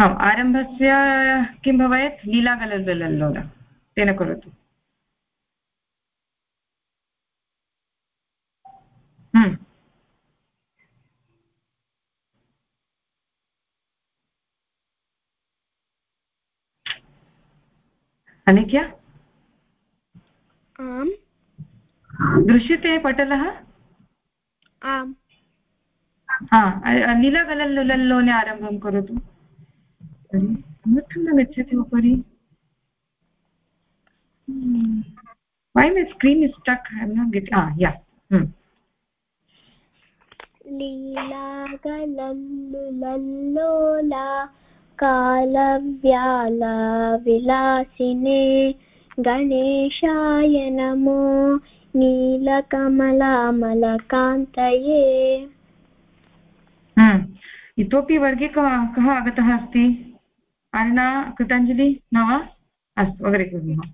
आम् आरम्भस्य किं भवेत्? लीलागलल्लोल तेन करोतु। हम्म। अनिख्या आम्। दृश्यते पटलः? आम्। हा नीलगलल्लोने आरम्भं करोतु। किमर्थं न गच्छति उपरि? Why my screen is stuck? I am not getting ah yeah hmm. लीलागलल्लुलल्लोला कालव्यालविलासिने गणेशाय नमो नीलकमलामलकान्तये। hmm. इतोपि वर्गे कः आगतः अस्ति? अन्ना कृताञ्जलि न वा अस्तु अग्रे कुर्मः।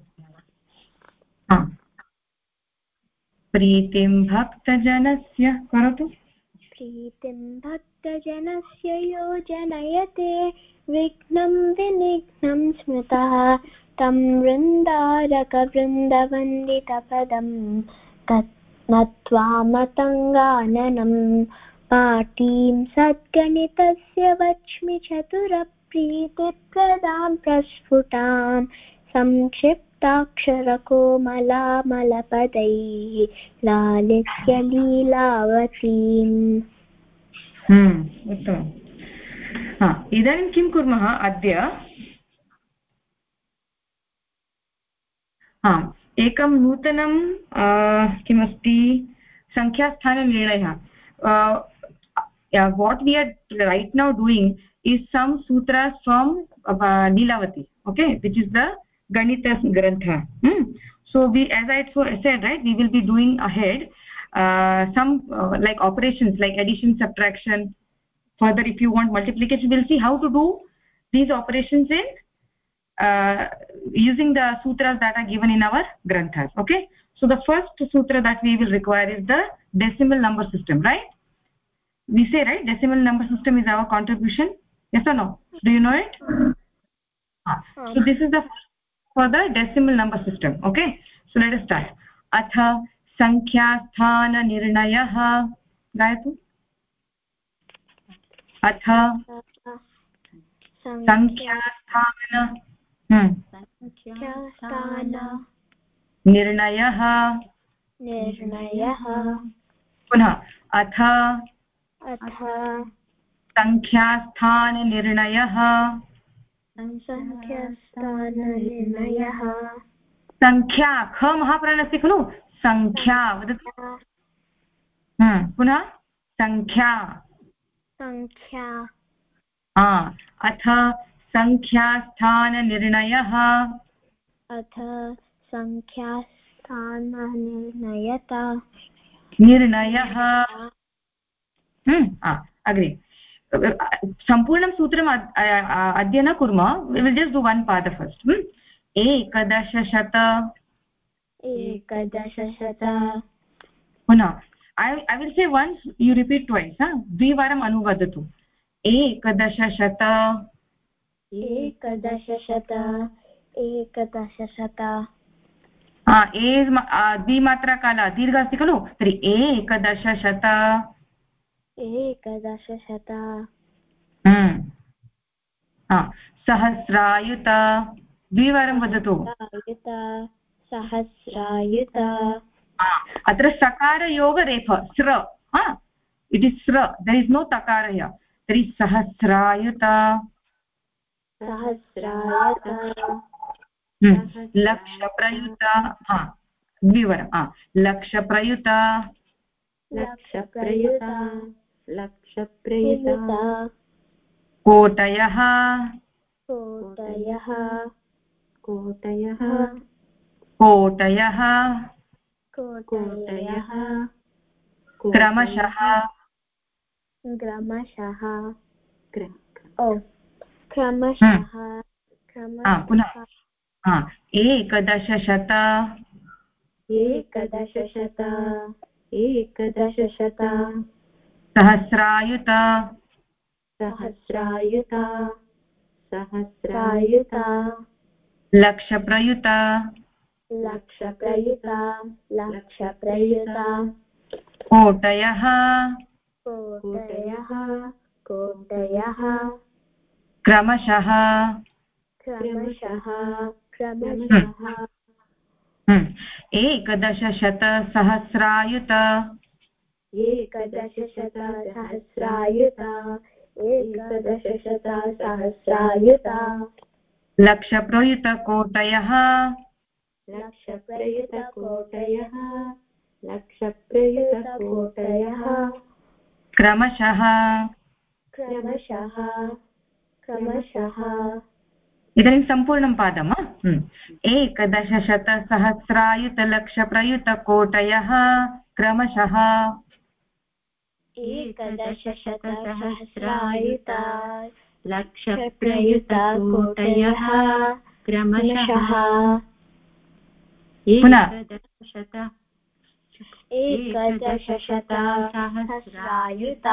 प्रीतिं भक्तजनस्य करोतु। प्रीतिं भक्तजनस्य योजनयते विघ्नं विनिघ्नं स्मृतः। तं वृन्दारकवृन्दवन्दितपदं नत्वा मतङ्गाननं पाटीं सद्गणितस्य वच्मि चतुरप् प्रीतिप्रदां प्रस्फुटां। संक्षिप्ताक्षरकोमलामलपदैः लालित्य लीलावतीम्। हम्म, उत्तमम्। इदानीं किं कुर्मः अद्य? हा एकं नूतनं किमस्ति सङ्ख्यास्थाननिर्णयः what we are right now doing is some सूत्र स्वं Lilavati okay which is the गणित गणितग्रन्थः so we as I so said right we will be doing ahead some like operations like addition subtraction further if you want multiplication will see how to do these operations in uh, using the sutras that are given in our granthas okay so the first sutra that we will require is the decimal number system right we say right decimal number system is our contribution yes or no do you know it so this is the for the decimal number system okay so let us start atha सङ्ख्यास्थाननिर्णयः गायतु अथ सङ्ख्यास्थान निर्णयः। निर्णयः। पुनः अथ। अथ। सङ्ख्यास्थाननिर्णयः सङ्ख्यास्थाननिर्णयः सङ्ख्या ख महाप्राण अस्ति खलु? सङ्ख्या वदतु। हम्म, पुनः सङ्ख्या सङ्ख्या अथ सङ्ख्यास्थाननिर्णयः अथ सङ्ख्यास्थाननिर्णयता निर्णयः। हम्म, अग्रे। सम्पूर्णं सूत्रम् अद्य न कुर्मः। विल् जस्ट् डु वन् पाद फस्ट् एकदशशत। एकदशशत। पुनः I will say once you repeat twice द्विवारम् अनुवदतु। एकदशशत। एकदशशत एकदशशत। ए द्विमात्राकाल दीर्घ अस्ति खलु? तर्हि एकदशशत। एकदशशत। हम्म। सहस्रायुत। द्विवारं वदतु। सहस्रायुत अत्र सकारयोगरेफ स्र इट् इस् स्र दर् इस् नो तकारय तर्हि सहस्रायुत। सहस्रायुत। लक्षप्रयुत द्विवारं लक्षप्रयुत। लक्षप्रयुत लक्षप्रयुता। कोटयः। कोटयः। कोटयः। कोटयः। कोटयः। क्रमशः। क्रमशः। ओ। क्रमशः पुनः एकदशशत. एकदशशत एकदशशत. सहस्रायुत. सहस्रायुत सहस्रायुत. लक्षप्रयुत. लक्षप्रयुत लक्षप्रयुत. कोटयः. कोटयः कोटयः. क्रमशः। क्रमशः क्रमशः। हम्म। एकदशशतसहस्रायुत। एकदशशतसहस्रायुत। एकदशशतसहस्रायुत। लक्षप्रयुतकोटयः। लक्षप्रयुतकोटयः। लक्षप्रयुतकोटयः। क्रमशः। क्रमशः। क्रमशः। इदानीं सम्पूर्णं पादम् हम्म। एकदशशतसहस्रायुतलक्षप्रयुतकोटयः क्रमशः। एकदशशतसहस्रायुत लक्षप्रयुतकोटयः क्रमशः। पुनः। एकदशशत एकदशशतसहस्रायुत।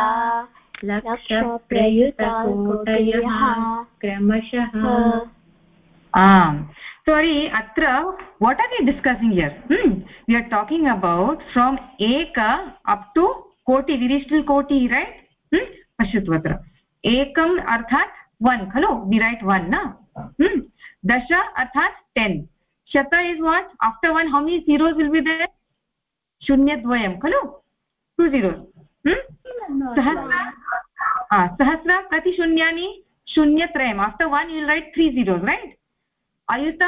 सोरि अत्र what are you discussing yeah you are talking about from एक अप् टु कोटि विरिष्टल् कोटि रैट् hmm. पश्यतु अत्र। एकम् अर्थात् वन् खलु? वि रैट् वन् न? दश अर्थात् टेन् शत is what after one how many zeros will be there शून्यद्वयं खलु? टु जीरोस् सहस्र सहस्र कति शून्यानि शून्यत्रयम् after one you'll right three zeros right अयुत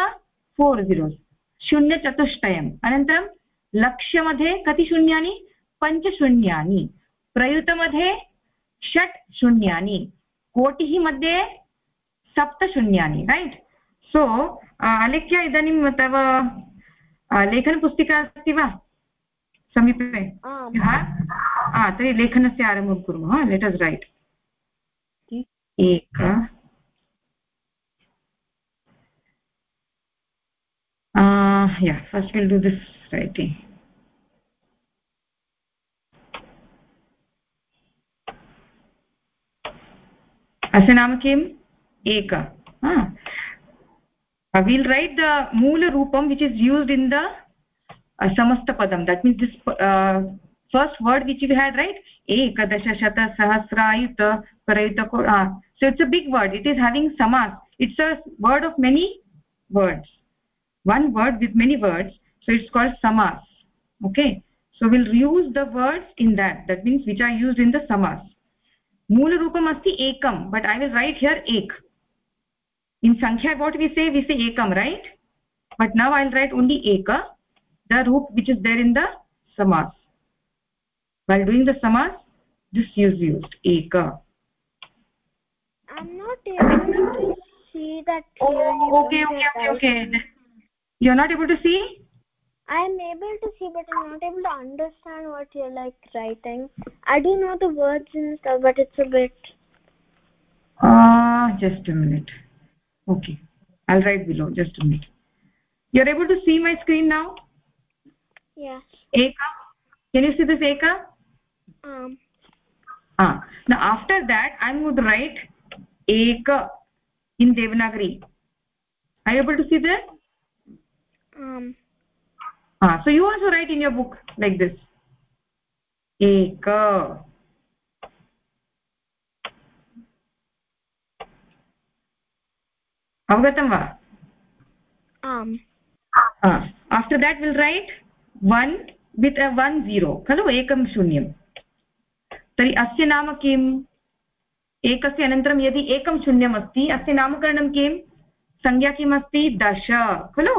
four zeros शून्यचतुष्टयम् अनन्तरं लक्ष्यमध्ये कति शून्यानि? पञ्चशून्यानि प्रयुतमध्ये षट् शून्यानि. कोटिः मध्ये सप्तशून्यानि रैट् सो अलेख्य इदानीं तव लेखनपुस्तिका अस्ति वा? समीपे? तर्हि लेखनस्य आरम्भं कुर्मः लेट् अस् रैट् एक या first will do this writing अस्य नाम किम् एक will write the मूलरूपं which is used in the समस्तपदं that means this first word which you had write एकदशशतसहस्रायुत paraitako ah uh, so it's a big word. It is having samas. It's a word of many words. One word with many words so it's called samas. Okay? So we'll reuse the words in that. That means which are used in the samas. Moola roopam asti ekam but i will write here ek. In sankhya what we say? We say ekam right? But now i'll write only eka the roop which is there in the samas. While doing the samas this is used eka i'm not able to see that clearly oh, okay okay okay. okay you're not able to see? I'm able to see but i'm not able to understand what you're like writing. I do know the words and stuff but it's a bit uh just a minute. Okay i'll write below just a minute. You're able to see my screen now? Yes. Eka? Can you see this eka? Um. Ah now after that i'm going to write eka in devanagari are you able to see that um ah so you also write in your book like this eka avagatam va um ah after that we'll write 1 with a 1 0 खलु एकं शून्यं तर्हि अस्य नाम किम् एकस्य अनन्तरं यदि एकं शून्यम् अस्ति अस्य नामकरणं किं संज्ञा किम् अस्ति दश खलु?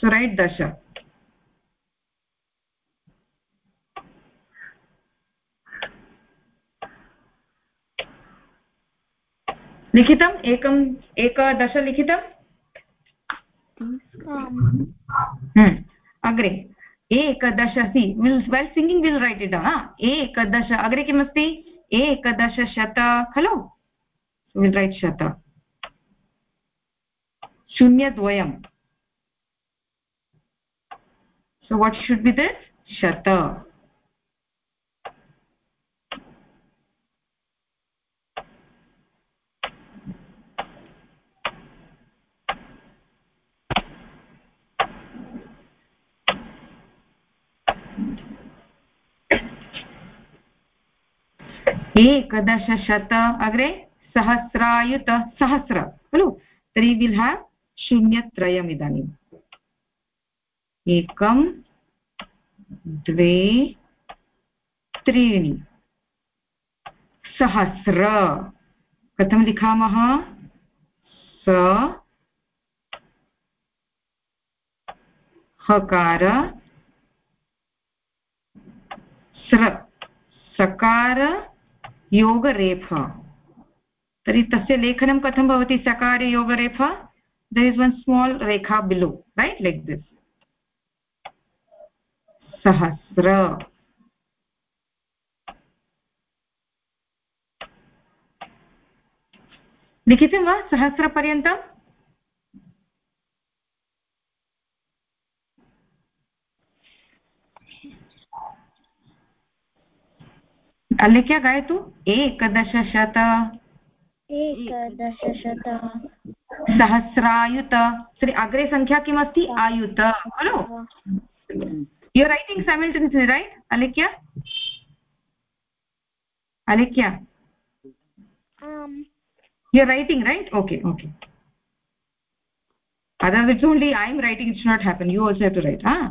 सो रैट् दश. लिखितम्? एकम् एकदश लिखितम्? अग्रे। एकदश see will while singing will write it एकदश, अग्रे किमस्ति? एकदशशत खलु विल् रैट् शत. शून्यद्वयम्. So what should be this? shata एकदशशत, अग्रे सहस्रायुत सहस्र, खलु? तर्हि विल् हाव् शून्यत्रयम् इदानीम्। एकं, द्वे, त्रीणि। सहस्र। कथं लिखामः? स, हकार, स्र। सकार योगरेफ। तर्हि तस्य लेखनं कथं भवति? सकारे योगरेफा। There is one small rekha below, right? Like this. सहस्र। लिखितं वा? सहस्रपर्यन्तम् अलिख्य गायतु एकदशशत एकदशशत सहस्रायुत तर्हि अग्रे सङ्ख्या किमस्ति आयुत खलु you are writing simultaneously write अलिख्य अलिख्य you writing write okay okay otherwise it's only i am writing it should not happen you also have to write ah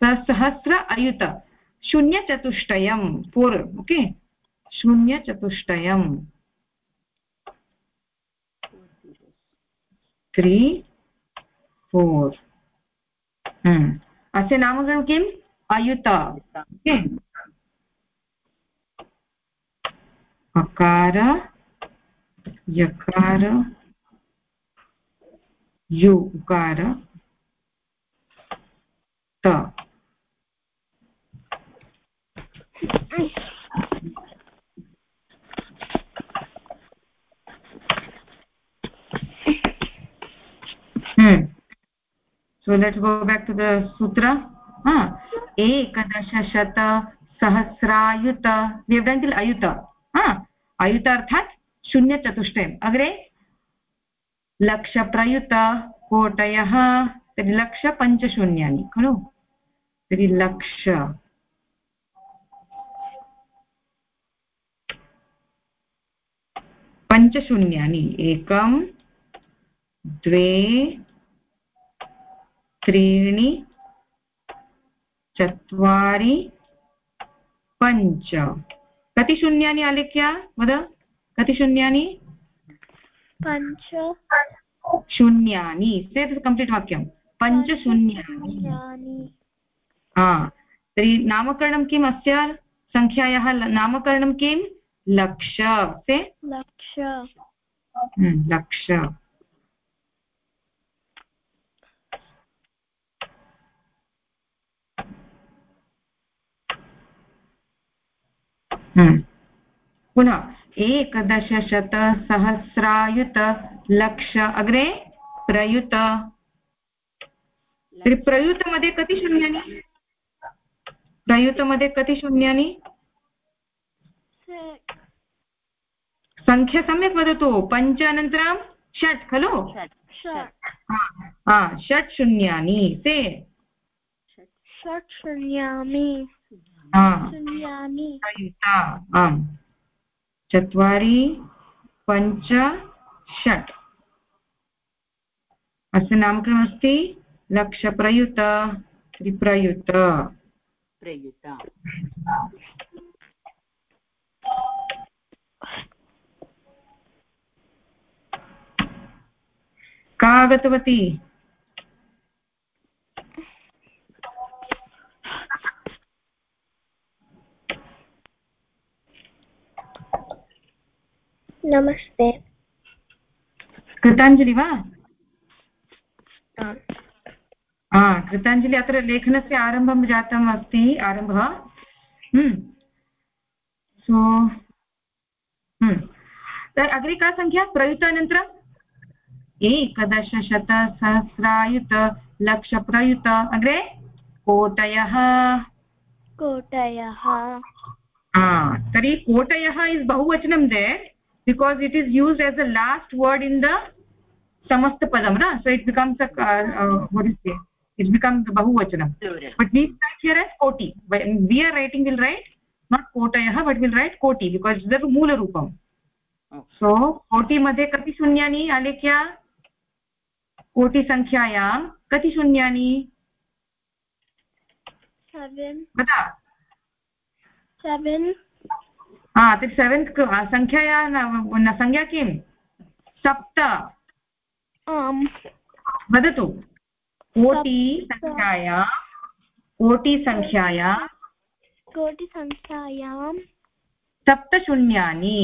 sahasra ayuta shunya chatushtayam four okay chatushtayam 3 4 hmm. अस्य नामकं किम्? अयुत। अकार यकार यु उकार त hmm so let's go back to the sutra. Ha ekadashashata सहस्रायुत व्यवदन्तिल् अयुत अयुत अर्थात् शून्यचतुष्टयम् अग्रे लक्षप्रयुत कोटयः तर्हि लक्षपञ्चशून्यानि खलु तर्हि लक्ष पञ्चशून्यानि एकं द्वे त्रीणि चत्वारि पञ्च। कति शून्यानि आलिख्य? वद। कति शून्यानि पञ्च। शून्यानि। सेत् कम्प्लीट् वाक्यं पञ्चशून्यानि। हा। तर्हि नामकरणं किम् अस्य? सङ्ख्यायाः नामकरणं किं लक्ष। से? लक्ष। हम्म, लक्ष। पुनः एकदशशतसहस्रायुत लक्ष अग्रे प्रयुत। तर्हि प्रयुतमध्ये कति शून्यानि? प्रयुतमध्ये कति शून्यानि? सङ्ख्या सम्यक् वदतु। पञ्च अनन्तरं षट् खलु? षट् शून्यानि ते षट् शून्यानि। शून्यानि आम्। चत्वारि पञ्च षट्। अस्य नामकरणमस्ति लक्षप्रयुत त्रिप्रयुत। प्रयुत। का आगतवती? नमस्ते। कृताञ्जलि वा? हा कृताञ्जलि अत्र लेखनस्य आरम्भं जातम् अस्ति आरम्भः। सो हम्म। हम्म। अग्रे का सङ्ख्या? प्रयुतानन्तरम्? एकदशशतसहस्रायुत लक्षप्रयुत। अग्रे? कोटयः। कोटयः। तर्हि कोटयः इस् बहुवचनं there because it is used as a last word in the समस्तपदं न so it becomes it becomes बहुवचनं बट् वी हियर् एस् कोटि we are writing will write not कोटयः but will write कोटि बिकास् दट् मूलरूपं so कोटि मध्ये कति शून्यानि आलेख्य कोटिसङ्ख्यायां कति शून्यानि वदा seven हा तर्हि सेवेन्त् सङ्ख्याया संज्ञा किं सप्त. आम्. वदतु. कोटिसङ्ख्याया कोटिसङ्ख्याया कोटिसङ्ख्यायां सप्तशून्यानि.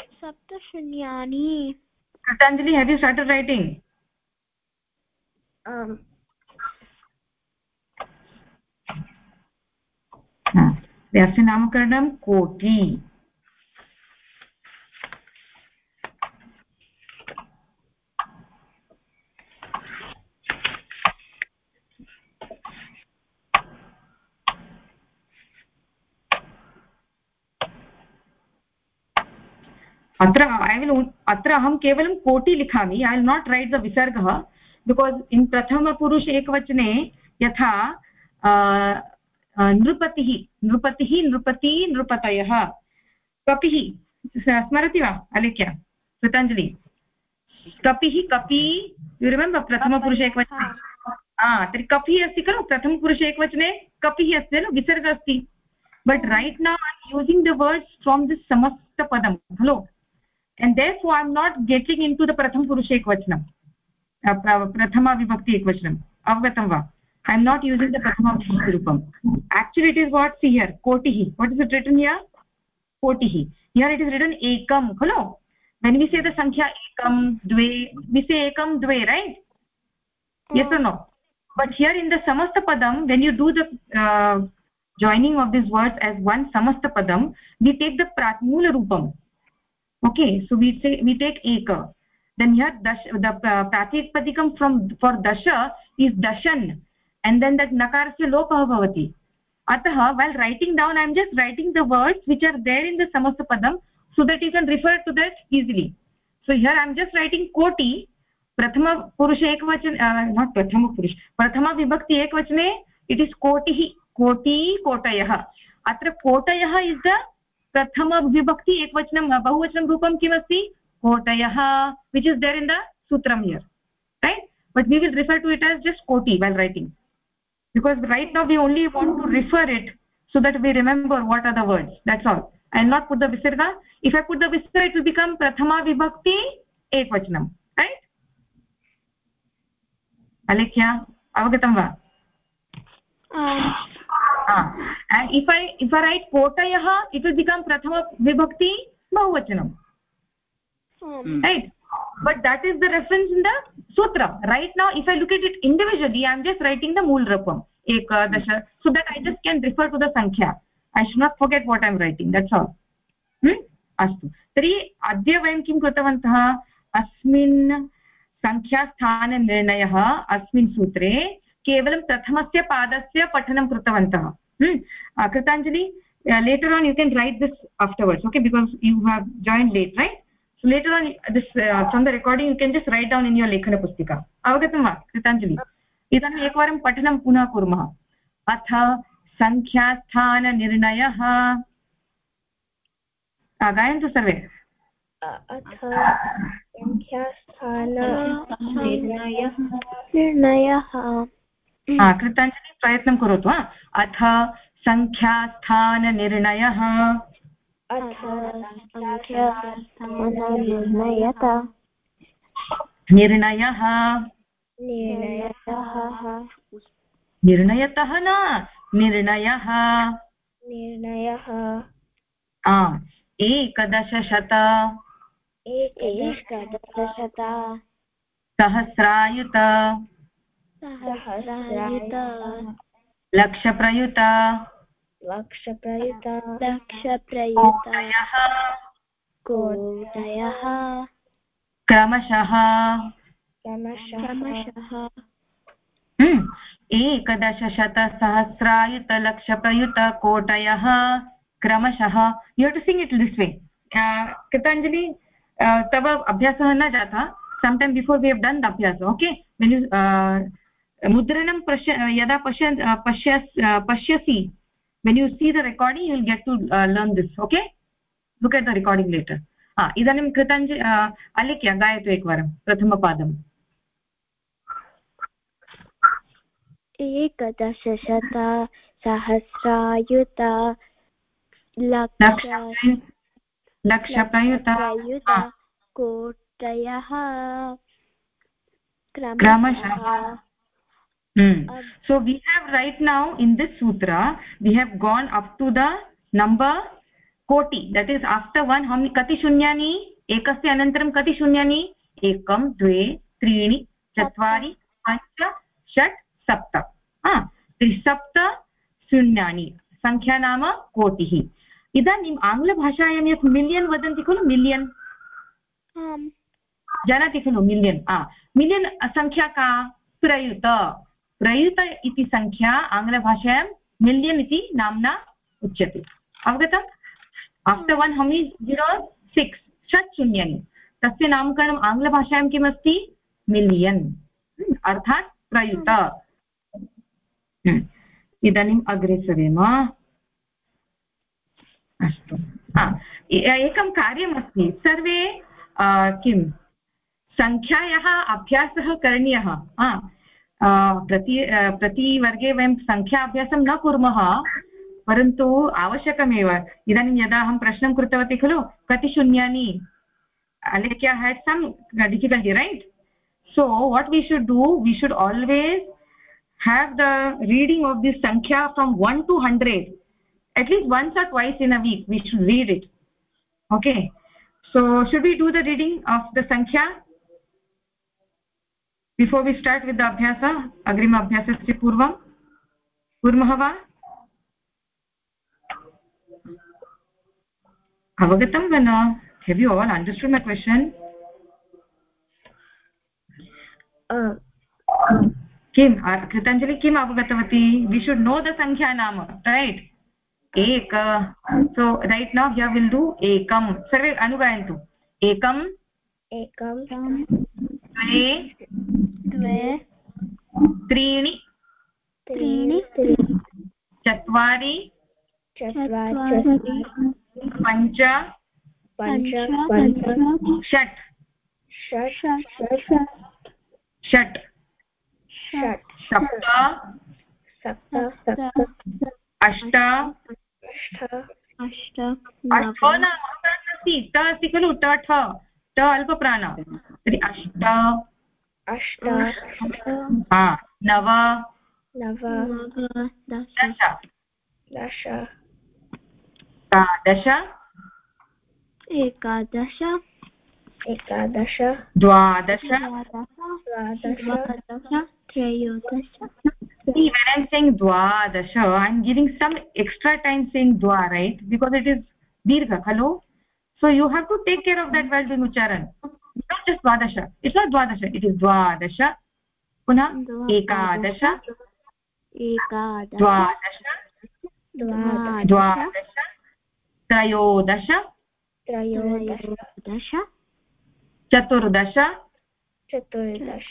सप्तशून्यानि. कृताञ्जलि हेव् यु स्टार्टेड् रैटिङ्ग् अस्य नामकरणं कोटि. अत्र ऐ विल् अत्र अहं केवलं कोटि लिखामि I will not write the विसर्गः बिकास् इन् प्रथमपुरुष एकवचने यथा नृपतिः नृपतिः नृपती नृपतयः कपिः स्मरति वा अलेख्य कृताञ्जलि कपिः कपि यु रिमेम्बर् प्रथमपुरुष एकवचने हा। तर्हि कपिः अस्ति खलु? प्रथमपुरुष एकवचने कपिः अस्ति खलु? विसर्ग अस्ति। But write now I using the words from this समस्तपदं खलु? And therefore i'm not getting into the pratham purusha ekvachanam prathama vibhakti ekvachanam avgatam va i am not using the prathama vibhakti rupam actually it is what see here kotihi what is it written here kotihi here it is written ekam khalo when we say the sankhya ekam dve we say ekam dve right yes or no but here in the samasta padam when you do the uh, joining of these words as one samasta padam we take the pratmula rupam okay so we say we take eka then here dash the uh, pratikpadikam from for dasha is dashan and then that nakarasya lopah bhavati atah while writing down i am just writing the words which are there in the samasta padam so that you can refer to that easily so here i am just writing koti purush ekvachan uh, not prathama purush prathama vibhakti ekvachane it is kotih koti kotayah atra kotayah is the प्रथमविभक्ति एकवचनं बहुवचन रूपं कि कोटयः which is there in the सूत्रं yeah write but we will refer to it as just कोटि while writing because write now we only want to refer it so that we remember what are the words that's all I am not put the विसर्ग if I the विसर् it will become प्रथमा विभक्ति एकवचनं right अलिख्य अवगतं वा write kotayah it will become prathama vibhakti bahuvachanam hmm. right but that is the reference in the sutra right now if i look at it individually i am just writing the mool rapam ekadasha so that i just can refer to the sankhya i should not forget what i am writing that's all hmm? अस्तु तर्हि अद्य वयं किं कृतवन्तः अस्मिन् सङ्ख्यास्थाननिर्णयः अस्मिन् सूत्रे केवलं प्रथमस्य पादस्य पठनं कृतवन्तः। Kritanjali later on you can write this afterwards okay because you have join late write so later on this from the recording you can just write down in your लेखनपुस्तिका अवगतं वा कृताञ्जलि इदानीम् एकवारं पठनं पुनः कुर्मः अथ सङ्ख्यास्थाननिर्णयः गायन्तु सर्वे निर्णयः कृताञ्जलि प्रयत्नं करोतु वा अथ सङ्ख्यास्थाननिर्णयः। निर्णयः। निर्णयतः न निर्णयः। निर्णयः। एकदशशत। एकदशशत। सहस्रायुत। सहस्रायुत लक्षप्रयुत। लक्षप्रयुत। लक्षप्रयुतयः कोटयः। क्रमशः। क्रमशः। एकदशशतसहस्रायुतलक्षप्रयुतकोटयः क्रमशः। You to sing it this way Kritanjali तव अभ्यासः न जातः. Have done the abhyasa okay? When you uh, मुद्रणं पश्य यदा पश्य पश्य पश्यसि when you see the recording you'll get to learn this okay look at the recording later हा इदानीं कृतञ्ज अलिख्य गायतु एकवारं प्रथमपादम् एकदशशता सहस्रायुता लक्षयुता कोटयः क्रमशः so we have right now in this sutra we have gone up to the number koti that is after one how many kati shunyani ekasya anantaram kati shunyani ekam dve त्रीणि चत्वारि पञ्च षट् सप्त त्रिसप्त शून्यानि सङ्ख्या नाम कोटिः इदानीम् आङ्ग्लभाषायां यत् मिलियन् वदन्ति खलु मिलियन् जानाति खलु मिलियन् मिलियन् सङ्ख्या का प्रयुत प्रयुत इति सङ्ख्या आङ्ग्लभाषायां मिलियन् इति नाम्ना उच्यते। अवगतम्? आफ्टर् वन् हमि ज़ीरो सिक्स् षट् शून्यानि। तस्य नामकरणम् आङ्ग्लभाषायां किमस्ति? मिलियन्। अर्थात् प्रयुत। इदानीम् अग्रे सरेम। अस्तु। एकं कार्यमस्ति। सर्वे किं? सङ्ख्यायाः अभ्यासः करणीयः। प्रति प्रतिवर्गे वयं सङ्ख्याभ्यासं न कुर्मः, परन्तु आवश्यकमेव। इदानीं यदा अहं प्रश्नं कृतवती खलु, कति शून्यानि अलेख्या has some difficulty right so what we should do we should always have the reading of this सङ्ख्या from one to hundred at least once or twice in a week we should read it okay so should we do the reading of the सङ्ख्या before we start with अभ्यास अग्रिम अभ्यासस्य पूर्वं कुर्मः वा अवगतं वा न have you all understood my question किं कृताञ्जलि किम् अवगतवती वि शुड् नो द सङ्ख्या नाम रैट् एक सो रैट् नौ ह्य विल् डु एकं सर्वे अनुगायन्तु एकं एकं द्वे द्वे त्रीणि त्रीणि चत्वारि चत्वारि पञ्च पञ्च षट् षट् षट् षट् सप्त सप्त अष्ट अष्ट अष्ट न अस्ति ट अस्ति खलु ट ठ ट अल्पप्राण तर्हि अष्ट अष्ट नव नव दश दश दश एकादश एकादश द्वादश द्वादश त्रयोदश See, when I'm saying dwadasha, I'm giving some extra time saying dwa, right? Because it is dirgha, hello? So you have to take care of that while doing ucharan. Not just dwadasha. It's not dwadasha. It is dwadasha. Punah ekadasha. एकादश द्वादश द्वादश त्रयोदश त्रयोदश चतुर्दश चतुर्दश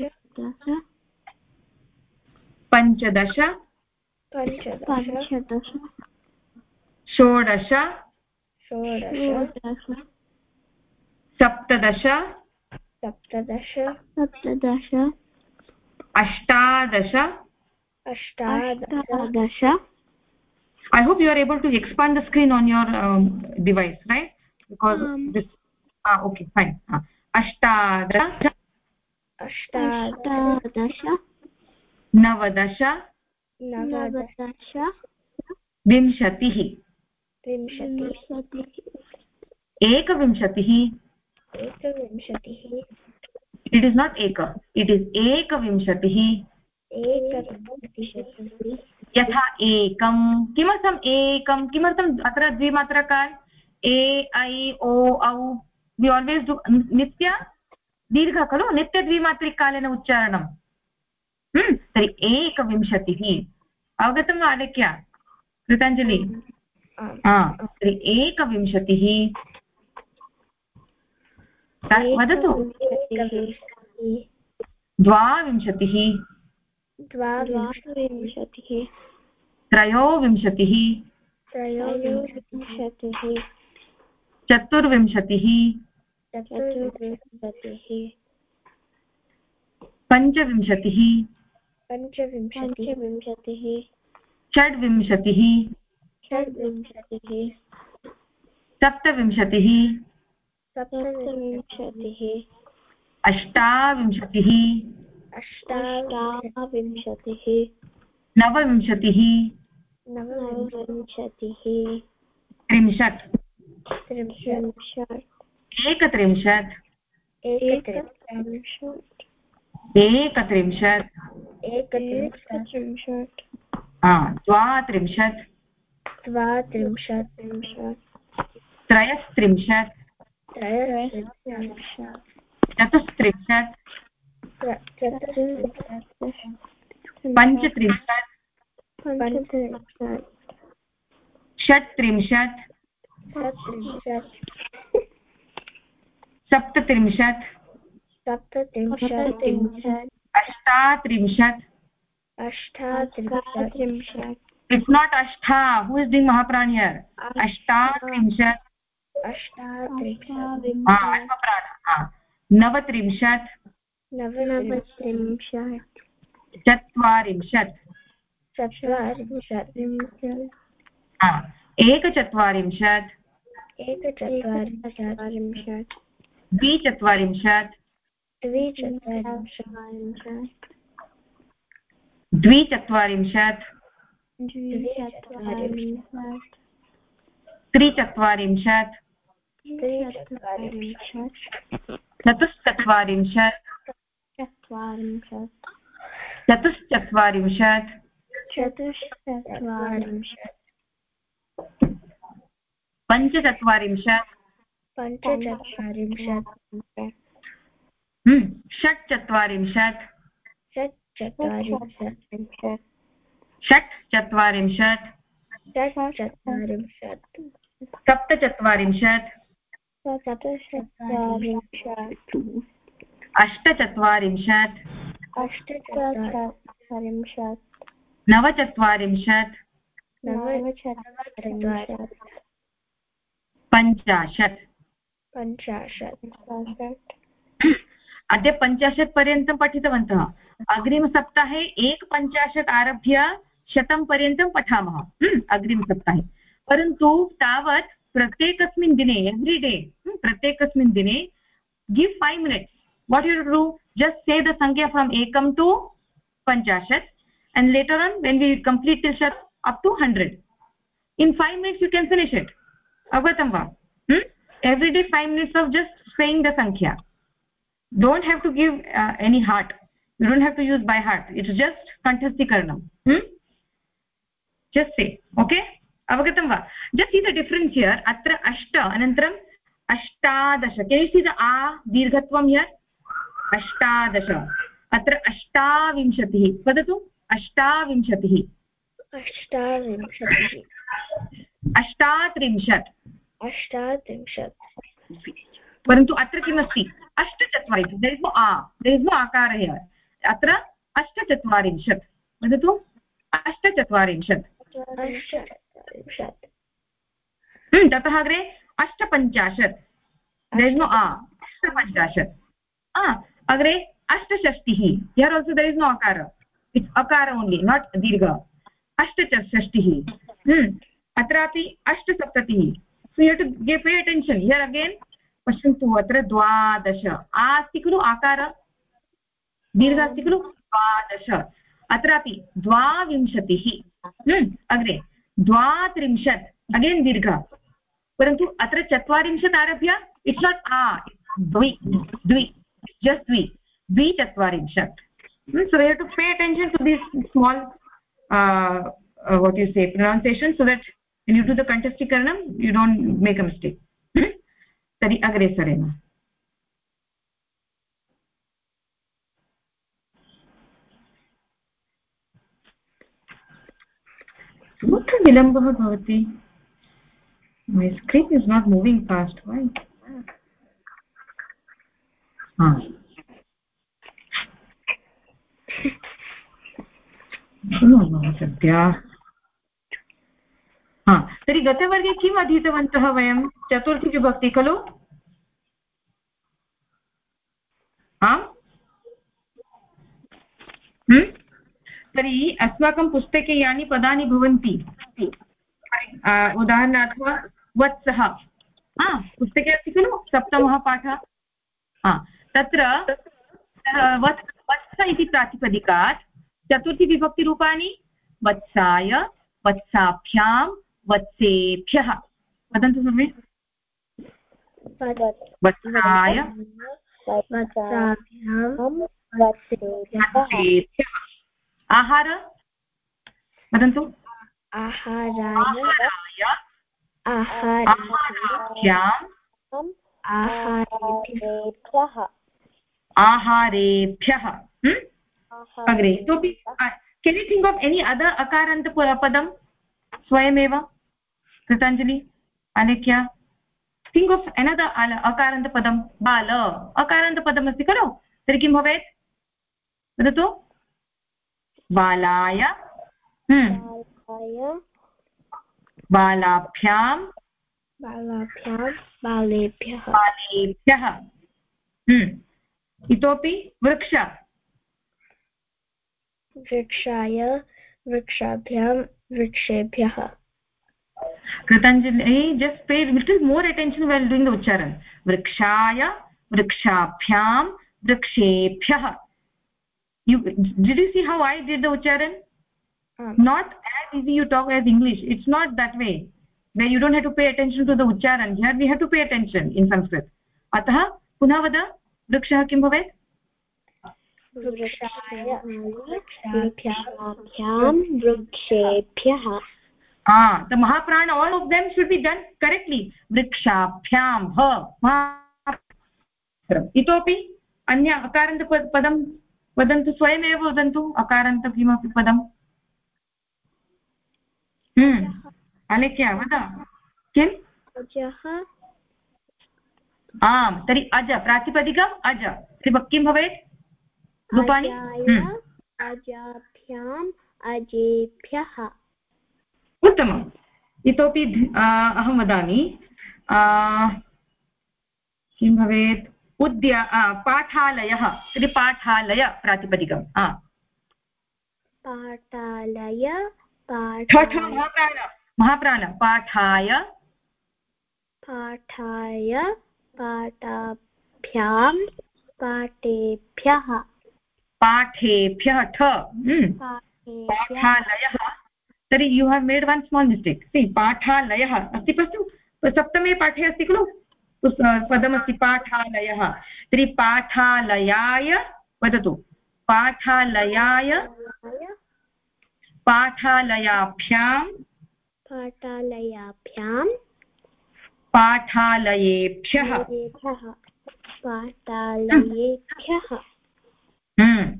पञ्चदश पञ्चदश षोडश षोडश सप्तदश सप्तदश सप्तदश अष्टादश अष्टादश i hope you are able to expand the screen on your um, device right because um, this ah okay fine ah. अष्टादश अष्टादश नवदश नवदश विंशतिः विंशतिः एकविंशतिः एकविंशतिः इट् इस् नाट् एक इट् इस् एकविंशतिः यथा एकं किमर्थम् एकं किमर्थम् अत्र द्विमात्रकाल् ए ऐ ओ औ वि आल्वेस् डु नित्य दीर्घ खलु नित्यद्विमात्रिकालेन उच्चारणं। तर्हि एकविंशतिः। अवगतं वा आलेख्य? कृताञ्जलि। एकविंशतिः। वदतु। द्वाविंशतिः। द्वाविंशतिः। त्रयोविंशतिः। त्रयोविंशतिः। चतुर्विंशतिः। चतुर्विंशतिः। पञ्चविंशतिः। पञ्चविंशतिः। षड्विंशतिः। षड्विंशतिः। सप्तविंशतिः। सप्तविंशतिः। अष्टाविंशतिः। अष्टाविंशतिः। नवविंशतिः। नवविंशतिः। त्रिंशत्। त्रिंशत्। एकत्रिंशत्। एकत्रिंशत्। एकत्रिंशत्। एकत्रिंशत्। द्वात्रिंशत्। द्वात्रिंशत् त्रिंशत् त्रयस्त्रिंशत्। चतुस्त्रिंशत्। पञ्चत्रिंशत्। षट्त्रिंशत्। षट्त्रिंशत्। सप्तत्रिंशत्। सप्तत्रिंशत्। अष्टात्रिंशत्। अष्टात्रिंशत्। इट्स् नाट् अष्टा हू इस् डिङ्ग् महाप्राण हियर् अष्टात्रिंशत् अष्टात्रिंशत् नवत्रिंशत् चत्वारिंशत् चत्वारिंशत् एकचत्वारिंशत् द्विचत्वारिंशत् द्विचत्वारिंशत् द्विचत्वारिंशत् त्रिचत्वारिंशत्। चतुश्चत्वारिंशत्। चत्वारिंशत् चतुश्चत्वारिंशत्। चतुश्चत्वारिंशत्। पञ्चचत्वारिंशत्। पञ्चचत्वारिंशत्। षट्चत्वारिंशत्। षट्चत्वारिंशत्। षट्चत्वारिंशत् षट्चत्वारिंशत् सप्तचत्वारिंशत् सप्तचत्वारिंशत् अष्टचत्वारिंशत् अष्टचत्वारिंशत् नवचत्वारिंशत् नवचत्वारिंशत् पञ्चाशत् पञ्चाशत् अद्य पञ्चाशत् पर्यन्तं पठितवन्तः। अग्रिमसप्ताहे एकपञ्चाशत् आरभ्य शतं पर्यन्तं पठामः अग्रिमसप्ताहे परन्तु तावत् प्रत्येकस्मिन् दिने एव्री डे प्रत्येकस्मिन् दिने give five minutes what you do just say the सङ्ख्या फ्रम् एकं टु पञ्चाशत् and later on when we complete त्रिशत् up to hundred in five minutes you can finish it अवगतं वा? Everyday five minutes of just saying the संख्या. Don't have to give any heart you don't have to use by heart it's just कण्ठस्थीकरणं just say okay? avagatam va just see the difference here. atra ashta anantaram अष्टादश you see the a दीर्घत्वं here? अष्टादश अत्र अष्टाविंशतिः वदतु अष्टाविंशतिः अष्टाविंशतिः अष्टात्रिंशत् अष्टात्रिंशत् परन्तु अत्र किमस्ति? अष्टचत्वारिंशत्. नो आ. नो आकारः अत्र अष्टचत्वारिंशत्. वदतु? अष्टचत्वारिंशत्. ततः अग्रे अष्टपञ्चाशत्। नो आ अष्टपञ्चाशत्। अग्रे अष्टषष्टिः। Here also there is no अकार इट्स् अकार ओन्लि नाट् दीर्घ अष्टषष्टिः। अत्रापि अष्टसप्ततिः। सो यु टु गे पे अटेन्शन् हियर् अगेन् पश्यन्तु अत्र द्वादश। आ अस्ति खलु आकार दीर्घ अस्ति खलु द्वादश। अत्रापि द्वाविंशतिः। अग्रे द्वात्रिंशत् अगेन् दीर्घ परन्तु अत्र चत्वारिंशत् आरभ्य इट्स् नाट् आ द्वि द्वि जस्ट् द्वि. द्विचत्वारिंशत्. So way to pay attention to this small what you say pronunciation so that you do the कण्टस्टीकरणं you don't make a mistake तर्हि अग्रे सरेण किमर्थं विलम्बः भवति screen is not moving fast. Why? Ha सद्या हा तर्हि गतवर्गे किम् अधीतवन्तः वयं? चतुर्थीविभक्ति खलु? आम्? तर्हि अस्माकं पुस्तके यानि पदानि भवन्ति। उदाहरणार्थं वत्सः। हा पुस्तके अस्ति खलु? सप्तमः पाठः। हा तत्र वत्स वत्स इति प्रातिपदिकात् चतुर्थीविभक्तिरूपाणि वत्साय वत्साभ्यां वत्सेभ्यः। वदन्तु सर्वे वत्साय आहार? वदन्तु। आहाराय आहाराभ्याम् आहारेभ्यः। आहारेभ्यः। अग्रे इतोपि can you think of any other अकारान्त पदं स्वयमेव? Kritanjali? Alekhya think of another अकारान्तपदं बाल। अकारान्तपदमस्ति खलु? तर्हि किं भवेत्? वदतु। बालाय बालाभ्यां बालाभ्यां बालेभ्यः। बालेभ्यः। इतोपि वृक्ष। वृक्षाय वृक्षाभ्यां वृक्षेभ्यः। Kritanjali just pay little more attention while doing the उच्चारण वृक्षाय वृक्षाभ्यां वृक्षेभ्यः। You did you see how i did the ucharan um. not as easy you talk as english it's not that way where you don't have to pay attention to the ucharan here we have to pay attention in sanskrit atah punah vada vrikshah kim bhavet वृक्षेभ्यः ah the mahaprana all of them should be done correctly vrikshabhyam bha इतोपि अन्य अकारान्तपदं वदन्तु स्वयमेव वदन्तु अकारान्त किमपि पदम् अलेख्या वद। किम्? आम् तर्हि अज प्रातिपदिकम् अज। तर्हि किं भवेत्? रूपाणि? अजाभ्याम् अजेभ्यः। उत्तमम्। इतोपि अहं वदामि। किं भवेत्? उद्या पाठालयः तर्हि पाठालय प्रातिपदिकं पाठालय महाप्राण महाप्राण पाठाय। पाठाय पाठाभ्यां पाठेभ्यः। पाठेभ्यः ठ पाठालयः। तर्हि you have made one small mistake see पाठालयः अस्ति पश्यतु सप्तमे पाठे अस्ति खलु? पदमस्ति पाठालयः। तर्हि पाठालयाय वदतु पाठालयाय पाठालयाभ्यां पाठालयाभ्यां। पाठालयेभ्यः पाठालयेभ्यः। हम्म।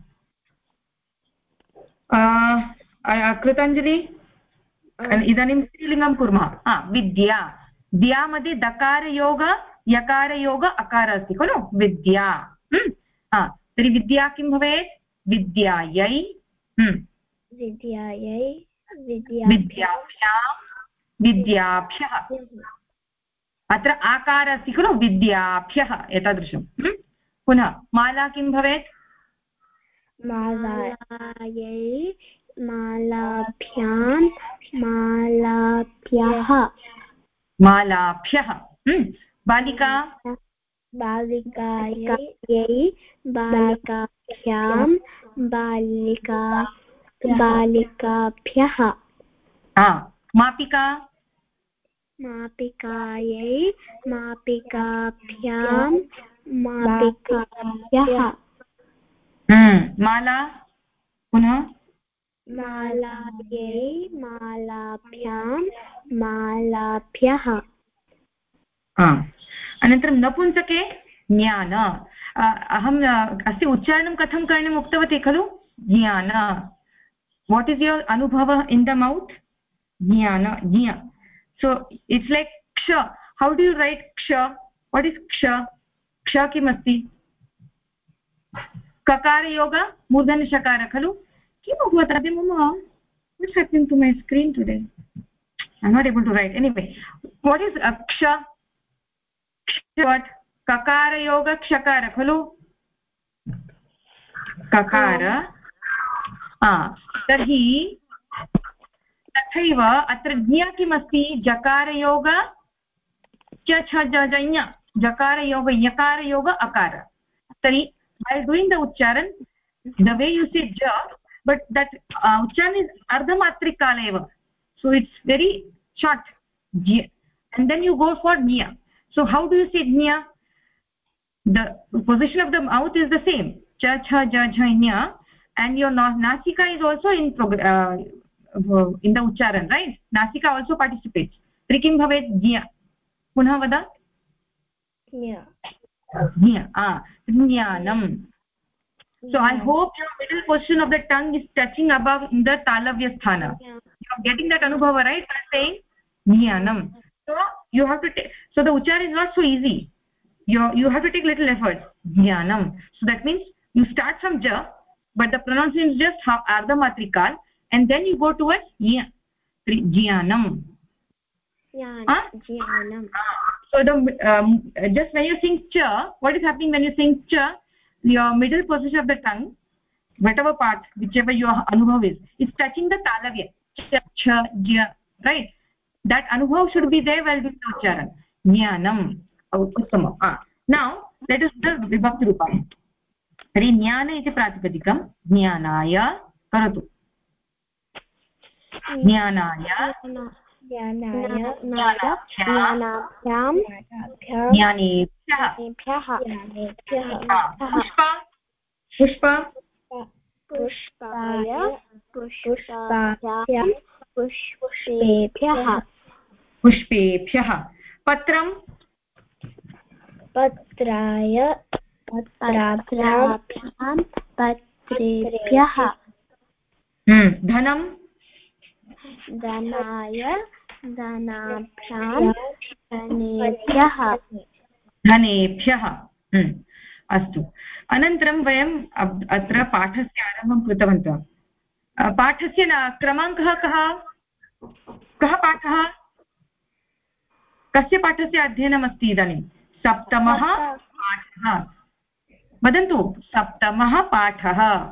कृताञ्जलि? इदानीं स्त्रीलिङ्गं कुर्मः। विद्या। द्या मध्ये दकारयोग यकारयोग अकार अस्ति खलु? विद्या। तर्हि विद्या किं भवेत्? विद्यायै। विद्यायै विद्याभ्यां विद्याभ्यः। अत्र आकार अस्ति खलु? विद्याभ्यः एतादृशं। पुनः माला किं भवेत्? मालायै मालाभ्यां। मालाभ्यः। मालाभ्यः बालिका। बालिकायै बालिकाभ्यां बालिका बालिकाभ्यः। मापिका। मापिकायै मापिकाभ्यां मापिकाभ्यः। माला पुनः। मालायै मालाभ्यां मालाभ्यः। अनन्तरं नपुंसके ज्ञान अहम् अस्य उच्चारणं कथं करणीयम् उक्तवती खलु ज्ञान वाट् इस् युर् अनुभवः in the mouth jna so it's like ksha how do you write ksha what is ksha ksha kim asti ककारयोग मूर्धन्यशकार खलु किम् अभवत् अद्य मम happening to my screen today i'm not able to write anyway what is aksha ककारयोग क्षकार खलु ककार तर्हि तथैव अत्र ज्ञ किमस्ति जकारयोग च छ जञ जकारयोग यकारयोग अकार तर्हि ऐ डूङ्ग् द उच्चारण् द वे यु सि ज बट् दट् उच्चारण् इस् अर्धमात्रिकाल एव सो इट्स् वेरि शार्ट् ज्ञ and then you go for ज्ञ so how do you say nya the position of the mouth is the same. Cha cha ja jha nya. And your nasika is also in uh, in the ucharan right? Nasika also participates. Tari kim bhavet jya punah vada? Jnya jnya ah jnanam so i hope your middle portion of the tongue is touching above in the talavya sthana. Yeah. you are getting that anubhava right? By saying jnanam so you have to take so the uchar is not so easy you you have to take little effort jnanam so that means you start from ja but the pronunciation is just ardha matrikal and then you go towards ya jnanam jnanam so the um, just when you sing cha what is happening when you sing cha your middle position of the tongue whatever part whichever your anubhav is is touching the talavya cha cha ja right that anubhav should be there while doing the ucharan jnanam uttamam ah now let us do the vibhakti rupa तर्हि ज्ञान इति प्रातिपदिकं ज्ञानाय करोतु ज्ञानाय ज्ञानेभ्यः पुष्प पुष्प पुष्पाय पुष्पेभ्यः पुष्पेभ्यः। पत्रं पत्राय पत्राभ्यां पत्रेभ्यः। हम्म, धनं धनाय धनाभ्यां धनेभ्यः। धनेभ्यः। हम्म, अस्तु। अनन्तरं वयम् अत्र पाठस्य आरम्भं कृतवन्तः। पाठस्य क्रमाङ्कः कः? कः पाठः? कस्य पाठस्य अध्ययनमस्ति इदानीं। सप्तमः पाठः। वदन्तु सप्तमः पाठः।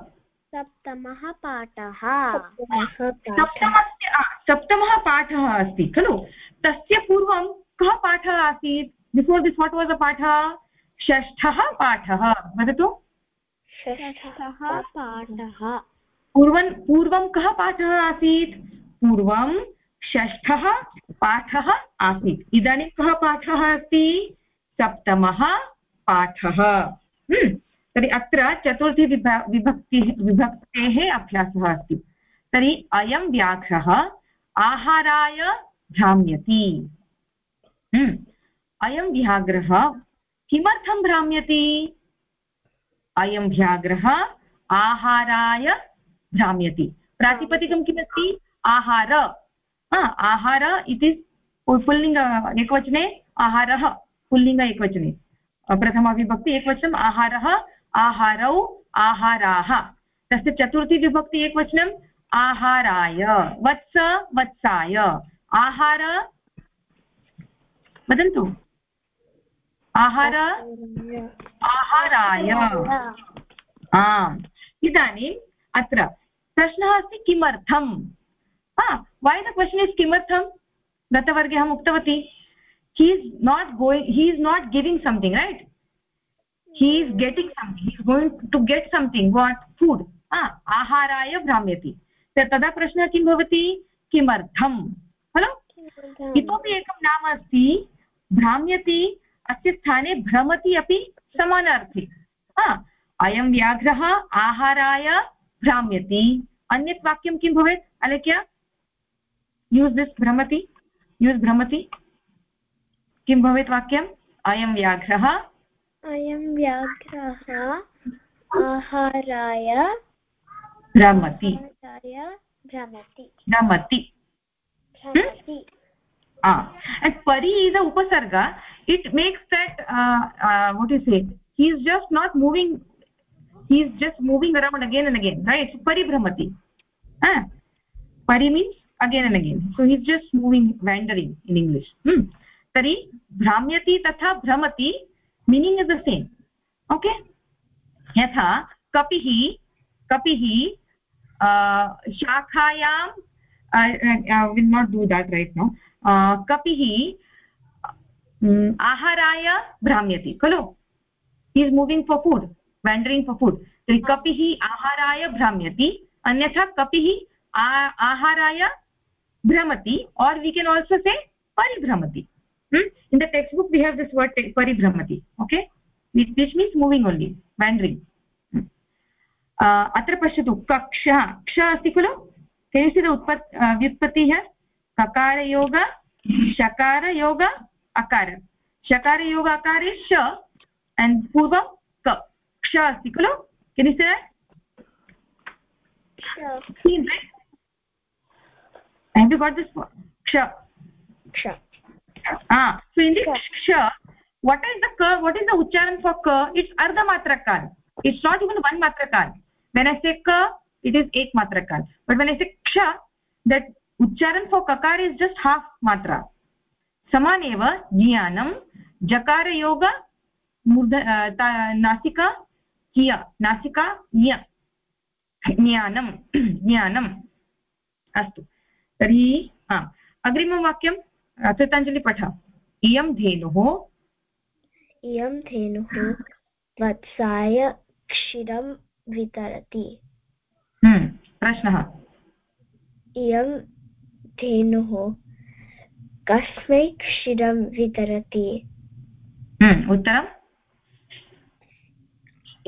सप्तमः पाठः। सप्तमस्य सप्तमः पाठः अस्ति खलु? तस्य पूर्वं कः पाठः आसीत्? Before this what was a पाठः? षष्ठः पाठः। वदतु। षष्ठः पाठः। पूर्वं पूर्वं कः पाठः आसीत्? पूर्वं षष्ठः पाठः आसीत्। इदानीं कः पाठः अस्ति? सप्तमः पाठः। हम्म। तर्हि अत्र चतुर्थी विभा, विभक्तिः, विभक्तेः अभ्यासः अस्ति। तर्हि अयं व्याघ्रः आहाराय भ्राम्यति। हम्म। अयं व्याघ्रः किमर्थं भ्राम्यति? अयं व्याघ्रः आहाराय भ्राम्यति। प्रातिपदिकं किमस्ति? आहार। आहार इति पुल्लिङ्ग एकवचने आहारः पुल्लिङ्ग एकवचने। प्रथमाविभक्ति एकवचनम् आहारः आहारौ आहाराः। तस्य चतुर्थी विभक्ति एकवचनम् आहाराय। वत्स वत्साय। आहार वदन्तु। आहार आहाराय। आम्। इदानीम् अत्र प्रश्नः अस्ति किमर्थं वै द क्वशन् इस् किमर्थं गतवर्गे अहम् उक्तवती। He is not going he is not giving something right? He is getting something he is going to get something what? Food. ah आहाराय भ्राम्यति। तदा प्रश्नः किं भवति? किमर्थं खलु इतोपि एकं नाम अस्ति भ्राम्यति अस्य स्थाने भ्रमति अपि समानार्थी। अयं व्याघ्रः आहाराय भ्राम्यति। अन्यत् वाक्यं किं भवेत्? अलेख्य यूस् दिस् भ्रमति यूस् भ्रमति किं भवेत् वाक्यम् अयं व्याघ्रः अयं व्याघ्रः आहाराय भ्रमति भ्रमति परि इस् अ उपसर्ग it makes that what is it he is just not moving he is just moving around again again right परिभ्रमति परि means again and again so he just moving wandering in English तर्हि भ्राम्यति तथा भ्रमति meaning is the same okay यथा कपिः कपिः शाखायां will not do that right no कपिः आहाराय भ्राम्यति खलु he is moving for food wandering for food तर्हि कपिः आहाराय भ्राम्यति अन्यथा कपिः आहाराय भ्रमति और् we can also say परिभ्रमति। In the text book we have this word परिभ्रमति okay which means moving only wandering अत्र पश्यतु कक्ष क्ष अस्ति खलु? केचित् उत्पत् व्युत्पत्तिः ककारयोग शकारयोग अकार। शकारयोग अकारे श एण्ड् पूर्वं क। क्ष अस्ति खलु? किं have you got this ksha ksha ah so in this ksha what is the ka what is the ucharan for ka it's ardha matrakal it's not even one matrakal when i say ka it is ek matrakal but when i say ksha that ucharan for kakar is just half matra समानेव ज्ञानं जकारयोग मूर्ध नासिका किय नासिका ज्ञानं ज्ञानम् अस्तु तर्हि अग्रिमं वाक्यं कृताञ्जलि पठ। इयं धेनुः। इयं धेनुः वत्साय क्षीरं वितरति। हम्म, प्रश्नः। इयं धेनुः कस्मै क्षीरं वितरति? हम्म, उत्तरम्?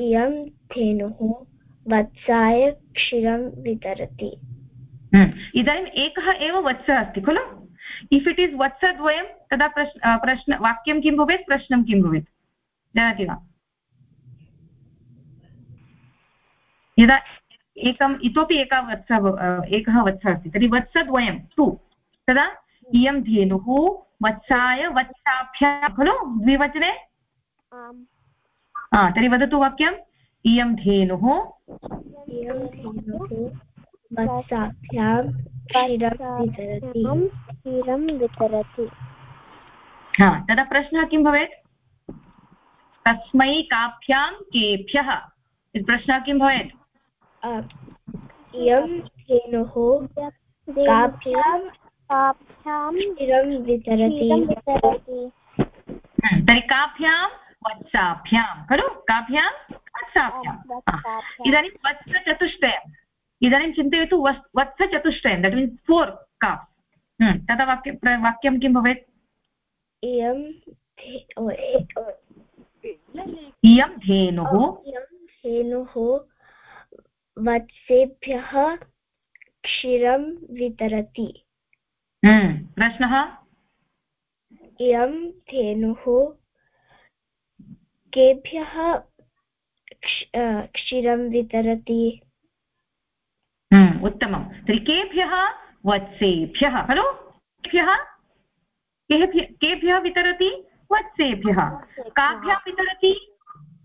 इयं धेनुः वत्साय क्षीरं वितरति। इदानीम् एकः एव वत्सः अस्ति खलु? इफ् इट् इस् वत्सद्वयं तदा प्रश्न प्रश्न वाक्यं किं भवेत् प्रश्नं किं भवेत्? जानाति वा? यदा एकम् इतोपि एकः वत्सः एकः वत्सः अस्ति तर्हि वत्सद्वयं टु तदा इयं धेनुः वत्साय वत्साभ्यां खलु? द्विवचने? तर्हि वदतु वाक्यम्। इयं धेनुः तदा प्रश्नः किं भवेत्? कस्मै काभ्यां केभ्यः? प्रश्नः किं भवेत्? इयं धेनुः काभ्यां काभ्यां क्षीरं वितरति। तर्हि काभ्यां वत्साभ्यां खलु? काभ्यां वत्साभ्याम् इदानीं वत्सचतुष्टयम्। इदानीं चिन्तयतु वस् वत्सचतुष्टयं दट् मीन्स् फोर् काप् तदा वाक्य वाक्यं किं भवेत्? इयं इयं धेनुः। धेनुः वत्सेभ्यः क्षीरं वितरति। हम्म, प्रश्नः? इयं धेनुः केभ्यः क्षीरं वितरति? उत्तमं। तर्हि केभ्यः वत्सेभ्यः खलु? केभ्यः? केभ्यः वितरति? वत्सेभ्यः। काभ्यां वितरति?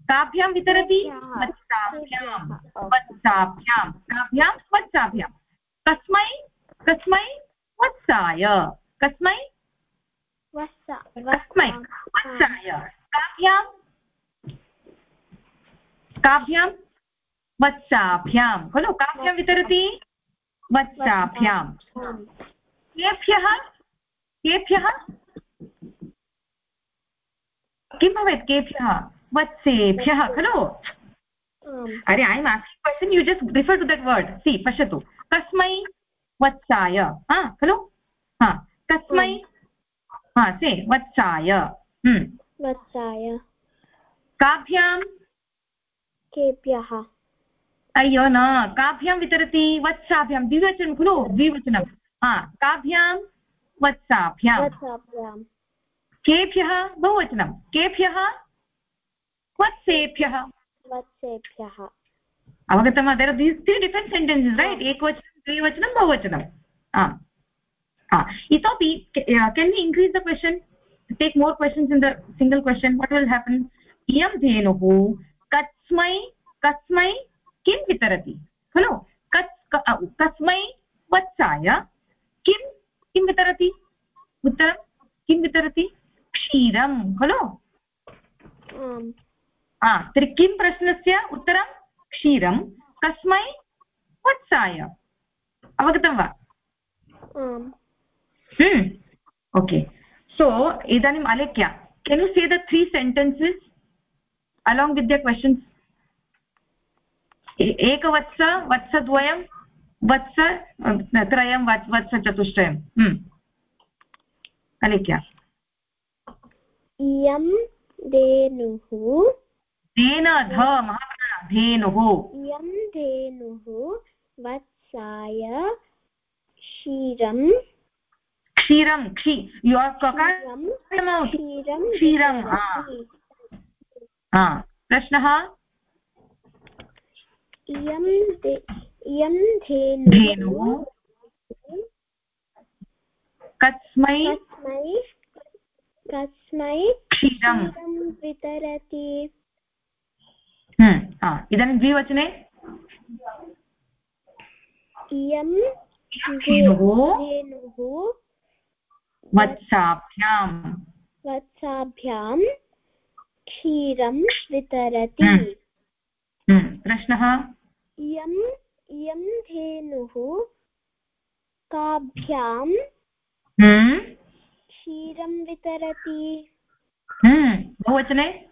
काभ्यां वितरति? वत्साभ्यां। वत्साभ्यां। काभ्यां वत्साभ्यां। कस्मै कस्मै वत्साय। कस्मै? कस्मै वत्साय। काभ्यां? काभ्यां? वत्साभ्यां खलु काभ्यां वितरति? वत्साभ्यां केभ्यः? केभ्यः? किं भवेत् केभ्यः? वत्सेभ्यः खलु? अरे I am asking question you just refer to that word see पश्यतु। कस्मै वत्साय हा खलु? हा कस्मै हा से वत्साय वत्साय काभ्यां केभ्यः? अय्यो न काभ्यां वितरति वत्साभ्यां द्विवचनं खलु? द्विवचनं। हा काभ्यां वत्साभ्यां। केभ्यः बहुवचनं। केभ्यः वत्सेभ्यः। वत्सेभ्यः। अवगतं वा? There this three different sentences right एकवचनं द्विवचनं बहुवचनं। itopi can we increase the question? Take more questions in the single question. What will happen? iyam धेनुः कस्मै कस्मै किं वितरति? खलु? कस् कस्मै वत्साय किं किं वितरति? उत्तरं किं वितरति? क्षीरं खलु? तर्हि किं प्रश्नस्य उत्तरं? क्षीरं। कस्मै वत्साय। अवगतं वा? ओके। सो इदानीम् अलेख्य केन् you say the three sentences along with the questions एकवत्स वत्सद्वयं वत्स त्रयं वत्स चतुष्टयं. अलेख्य इयं धेनुः. धेनध महाप्राण धेनुः. इयं धेनुः वत्साय क्षीरं. क्षीरं क्षी क्षीरं क्षीरं प्रश्नः? इयं इयं धेनुः। कस्मै कस्मै कस्मै क्षीरं वितरति। हम्म, इदानीं द्विवचने। इयं धेनुः। वत्साभ्यां वत्साभ्यां क्षीरं वितरति। हम्म, हम्म, प्रश्नः? इयम् इयं धेनुः काभ्यां क्षीरं वितरति। बहुवचने।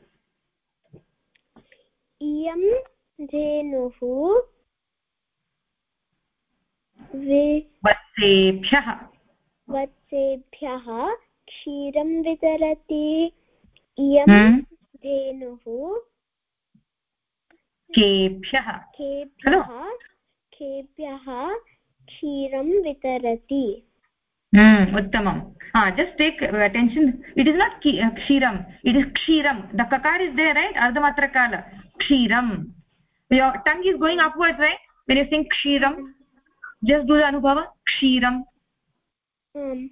इयं धेनुः वत्सेभ्यः। वत्सेभ्यः क्षीरं वितरति। इयं हम्म। धेनुः केभ्यः केभ्यः केभ्यः क्षीरं वितरति। हम्म, उत्तमं। Just take attention it is not क्षीरम् इट् इस् क्षीरं. द ककार इस् देर् रैट् अर्धमात्रकाल. क्षीरं. Tongue is going upwards right when you sing क्षीरं जस्ट् डु द अनुभव क्षीरं.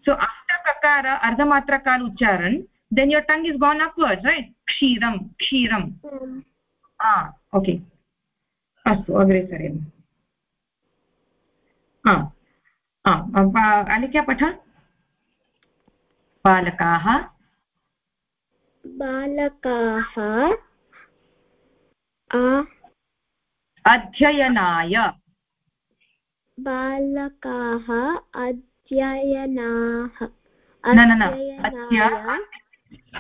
so after kakara ardhamatrakal ucharan then your tongue is gone upwards right? kshiram kshiram um. Okay. अस्तु अग्रे सरेम अलिक्या पठ बालकाः बालकाः अध्ययनाय बालकाः अध्ययनाः न न न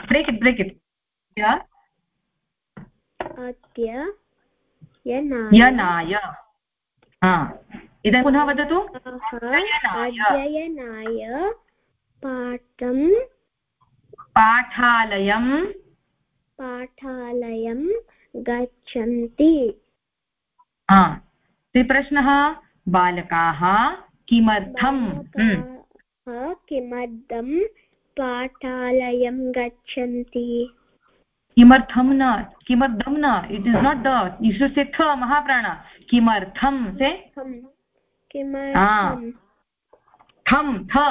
ब्रेक् इट् ब्रेक् इट् अद्य यनाय। इदानीं पुनः वदतु? अध्ययनाय पाठं पाठालयं पाठालयं गच्छन्ति। प्रश्नः बालकाः किमर्थं किमर्थं पाठालयं गच्छन्ति? किमर्थं न किमर्थं न it is not the you say थ महाप्राण किमर्थं से थं थ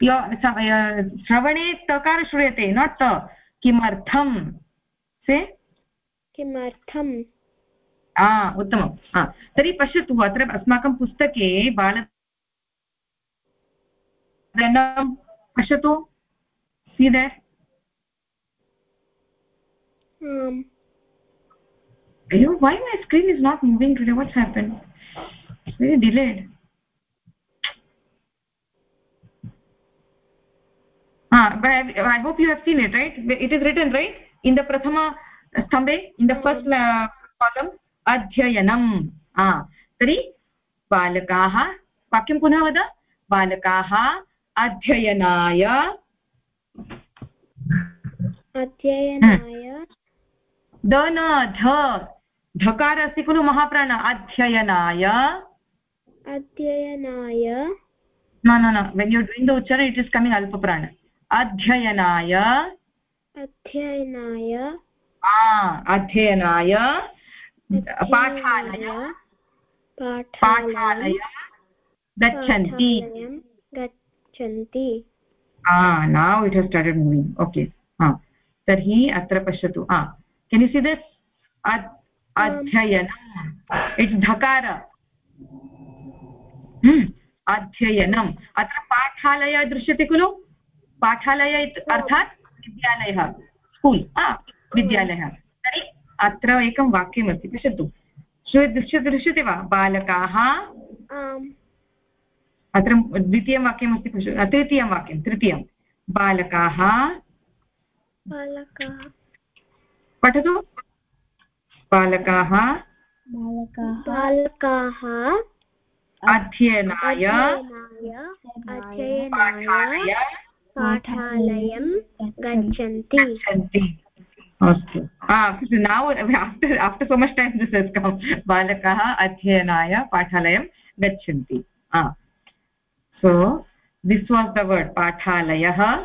श्रवणे तकार श्रूयते नाट् त किमर्थं से किमर्थं उत्तमं तर्हि पश्यतु अत्र अस्माकं पुस्तके बाल पश्यतु see that um you why my screen is not moving today what's happened it's very delayed ah but I, I hope you have seen it right it is written right in the prathama stambhe in the first uh, column अध्ययनम् तर्हि बालकाः वाक्यं पुनः वद बालकाः अध्ययनाय अध्ययनाय the न ध धकार अस्ति खलु महाप्राण अध्ययनाय। अध्ययनाय। न न न when you doing the uccharana it is coming अल्पप्राण अध्ययनाय। अध्ययनाय। अध्ययनाय। पाठालय। पाठालय। गच्छन्ति। गच्छन्ति। Now it has started moving okay तर्हि अत्र पश्यतु। हा केन् यु सी दिस् अध्ययनम् इट्स् धकार अध्ययनम् अत्र पाठालयः दृश्यते खलु? पाठालय अर्थात् विद्यालयः स्कूल्। विद्यालयः। तर्हि अत्र एकं वाक्यमस्ति पश्यतु। दृश्यते दृश्यते वा? बालकाः। अत्र द्वितीयं वाक्यमस्ति पश्य तृतीयं वाक्यं तृतीयं। बालकाः। पठतु? बालकाः? बालकाः। अध्ययनाय। अध्ययनाय। पाठालयं। गच्छन्ति। अस्तु। Now after after so much time this is come बालकाः अध्ययनाय पाठालयं गच्छन्ति। So this was the word पाठालयः।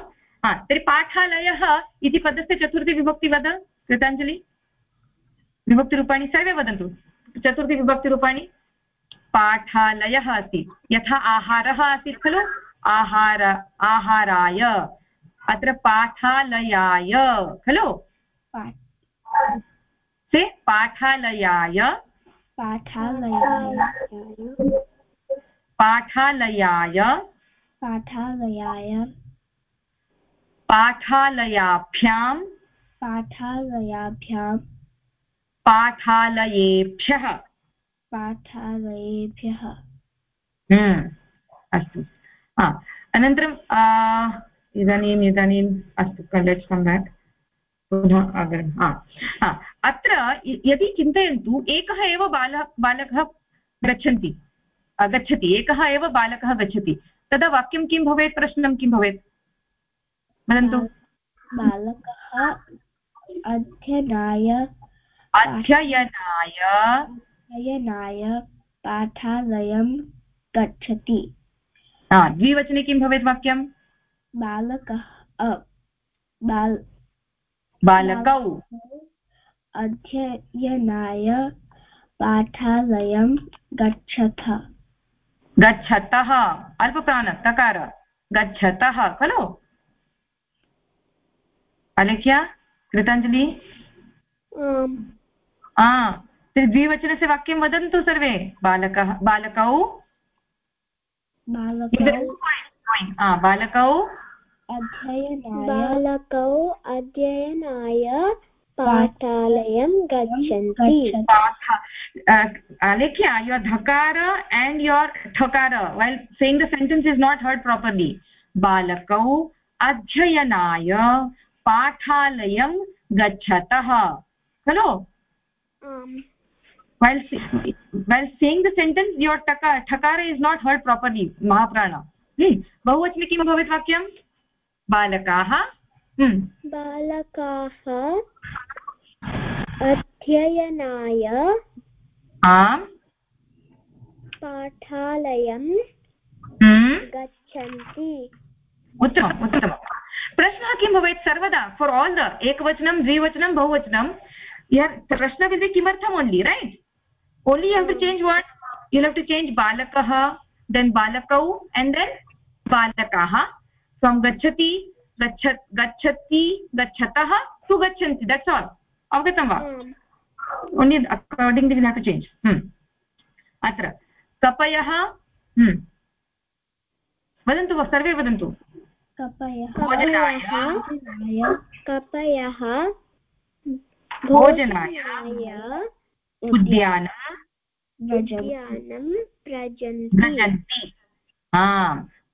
तर्हि पाठालयः इति पदस्य चतुर्थी विभक्ति वद। कृताञ्जलि विभक्तिरूपाणि सर्वे वदन्तु। चतुर्थी विभक्तिरूपाणि पाठालयः अस्ति। यथा आहारः आसीत् खलु? आहार आहाराय। अत्र पाठालयाय खलु? से पाठालयाय। पाठालयाय। पाठालयाय। पाठालयाय पाठालयाभ्यां पाठालयाभ्यां। पाठालयेभ्यः। पाठालयेभ्यः। हम्म, अस्तु। अनन्तरं इदानीम् इदानीम् अस्तु लेट्स् कम् बेक् पुनः अग्रे अत्र यदि चिन्तयन्तु एकः एव बालः बालकः गच्छन्ति गच्छति एकः एव बालकः गच्छति। तदा वाक्यं किं भवेत् प्रश्नं किं भवेत्? वदन्तु। बालकः अध्ययनाय अध्ययनाय अध्ययनाय पाठालयं गच्छति। द्विवचने किं भवेत् वाक्यं? बालकः बाल बालकौ। अध्ययनाय पाठालयं गच्छथ। गच्छतः अल्पप्राण तकार। गच्छतः खलु? अलेख्या? कृतञ्जलि? द्विवचनस्य वाक्यं वदन्तु सर्वे बालकः बालकौ? बालकौ। बालकौ? अध्ययनाय। पाठालयं गच्छन्ति। लेखि your dhakara and your thakara while saying the sentence is not heard properly बालकौ अध्ययनाय पाठालयं गच्छतः। खलु? Well saying the sentence your takara thakara is not heard properly महाप्राण बहुवचने किम् अभवत् वाक्यं बालकाः बालकाः अध्ययनाय पाठालयं गच्छन्ति उत्तमम् उत्तमम् प्रश्नः किं भवेत् सर्वदा? फार् आल् द एकवचनं द्विवचनं बहुवचनं प्रश्न विल् किमर्थम् only right only you have to change what you have to change बालकः देन् बालकौ एण्ड् देन् बालकाः. त्वं गच्छति गच्छ गच्छति गच्छतः तु गच्छन्ति दट्स् आल् अवगतं वा? Only according will have to change अत्र कपयः hmm. वदन्तु वा सर्वे वदन्तु। कपयः भोजनाय। उद्यानं। उद्यानं व्रजन्ति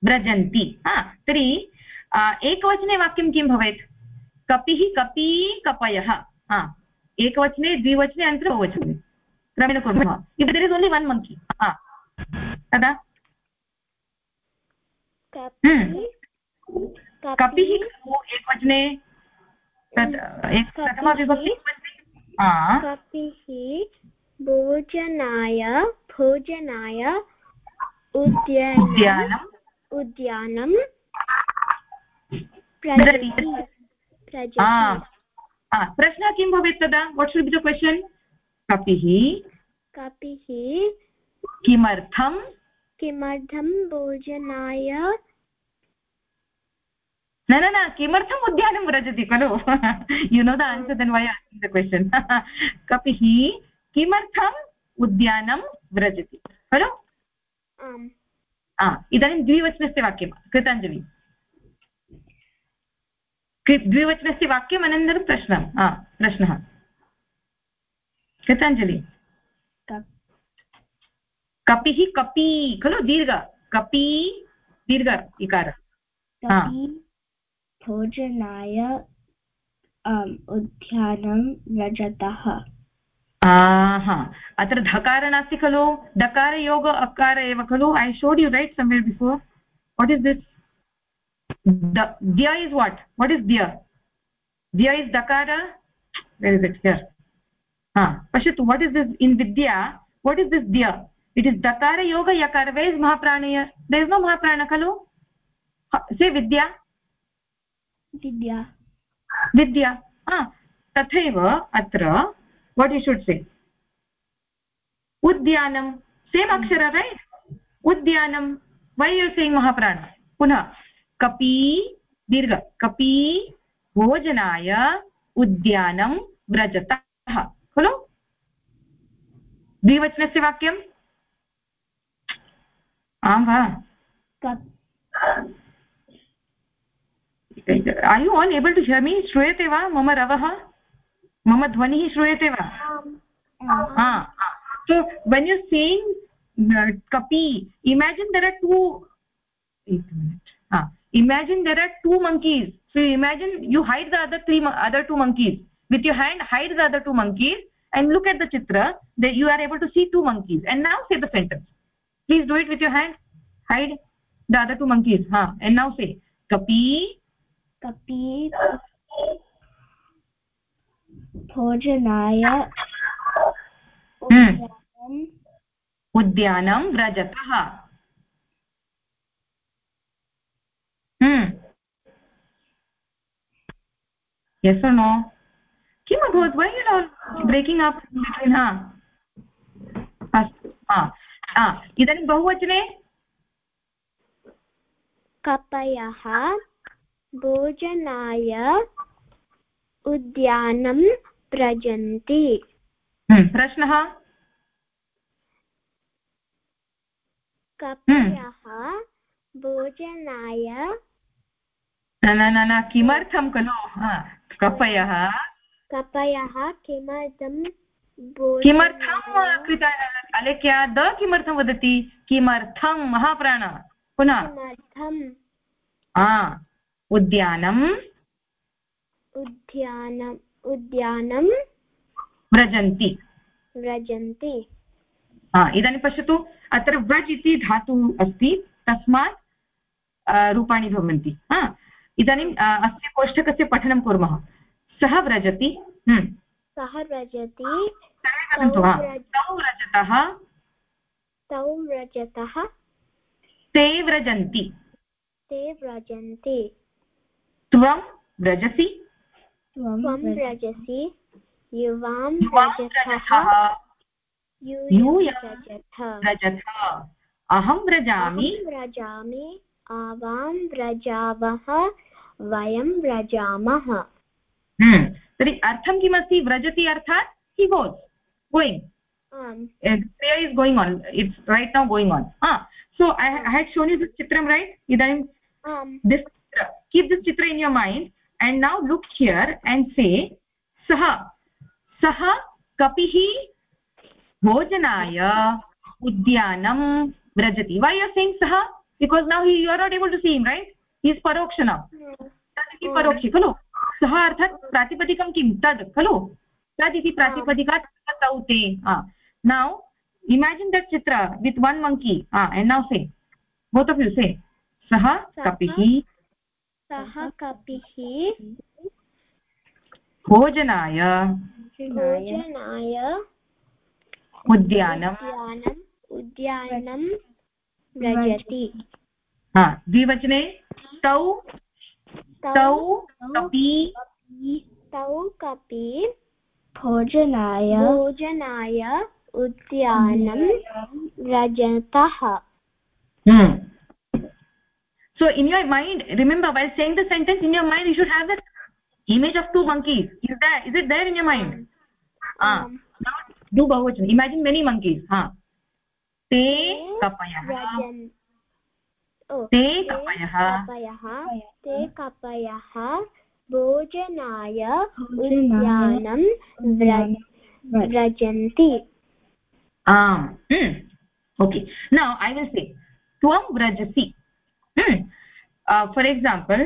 व्रजन्ति तर्हि एकवचने वाक्यं किं भवेत्? कपिः कपी कपयः। एकवचने द्विवचने अनन्तरं बहुवचने क्रमेण कुर्मः। If there is only one monkey तदा। कपिः खलु एकवचने प्रथमाविभक्ति कपिः भोजनाय भोजनाय उद्यानम् उद्यानं प्रश्नः किं भवेत् तदा? What should be the question कपिः कपिः किमर्थं किमर्थं भोजनाय न न न किमर्थम् उद्यानं व्रजति खलु? You know the answer then why asking the question कपिः किमर्थम् उद्यानं व्रजति? खलु? इदानीं द्विवचनस्य वाक्यं कृताञ्जलि। द्विवचनस्य वाक्यम् अनन्तरं प्रश्नः प्रश्नः। कृताञ्जलि। कपिः। कपी खलु? दीर्घ। कपी दीर्घ इकार। भोजनाय उद्यानं व्रजतः। हा अत्र धकार नास्ति खलु? दकारयोग अकार एव खलु? I should you right somewhere before what is this द्य इस् वाट् वाट् इस् द्य द्य इस् दकार वेर् इस् इट् हियर् हा, पश्यतु वाट् इस् दिस् इन् विद्या वाट् इस् दिस् द्य इट् इस् दकार योग, यकार. वे इस् महाप्राणय? दे इस् नो महाप्राण खलु? से विद्या विद्या। विद्या। हा तथैव अत्र वाट् यु शुड् से उद्यानं सेम् अक्षर रैट् उद्यानं वै यु सेङ्ग् महाप्राण पुनः कपी दीर्घ कपी भोजनाय उद्यानं व्रजतः। खलु? द्विवचनस्य वाक्यम्? आं वा? I you on able to hear me श्रूयते वा मम रवः मम ध्वनिः श्रूयते वा सो वेन् यु सीङ्ग् कपि imagine there are two imagine there are two monkeys so imagine you had the other three other two monkeys with you hand had the other two monkeys and look at the चित्र the you are able to see two monkeys and now say the sentence please do it with your hand hide the other two monkeys हा and now say kapi kapi भोजनाय हम्म। उद्यानं। व्रजतः। Yes no किम् अभवत्? Why you breaking up between हा अस्तु। हा। इदानीं बहुवचने? कपयः। भोजनाय उद्यानं व्रजन्ति हम्म, प्रश्नः? कपयः भोजनाय न न न किमर्थं खलु? कपयः। कपयः किमर्थं किमर्थं अलेख्या द किमर्थं वदति? किमर्थं महाप्राण पुनः। किमर्थम् उद्यानं उद्यानम् उद्यानं व्रजन्ति। व्रजन्ति। इदानीं पश्यतु अत्र व्रज् इति धातुः अस्ति तस्मात् रूपाणि भवन्ति। इदानीम् अस्य कोष्ठकस्य पठनं कुर्मः। सः व्रजति। हम्म। सः व्रजति। तौ व्रजतः। तौ व्रजतः। ते व्रजन्ति। ते व्रजन्ति। त्वं व्रजसि। त्वं व्रजसि। युवां व्रजतः व्रजथ। अहं व्रजामि। व्रजामि। आवां व्रजावः। वयं व्रजामः। हम्म, तर्हि अर्थं किमस्ति? व्रजति अर्थात् हि गोस् गोयिङ्ग् क्रिया is going on it's right now going on so i had shown you this chitram right? Idanim? Um keep this chitra in your mind and now look here and say sah sah kapih bhojanaya udyanam vrajati why you are saying sah because now he you are not able to see him right he is parokshana तदिति परोक्षि खलु सः अर्थात् प्रातिपदिकं किं तद् खलु तदिति प्रातिपदिकात् तौ ते नौ imagine that chitra with one monkey ah and now say both of you say sah kapih सः कपिः भोजनाय। भोजनाय। उद्यानम्। उद्यानं व्रजति। हा द्विवचने तौ तौ कपि तौ कपि भोजनाय। भोजनाय उद्यानं व्रजतः। हम्म। so in your mind remember while saying the sentence in your mind you should have the image of two monkeys is that is it there in your mind ah uh, now do bahuvachan imagine many monkeys ha huh. te kapayah ते कपयः ते कपयः भोजनाय उद्यानं व्रजन्ति आम् okay now I will say त्वं व्रजसि for example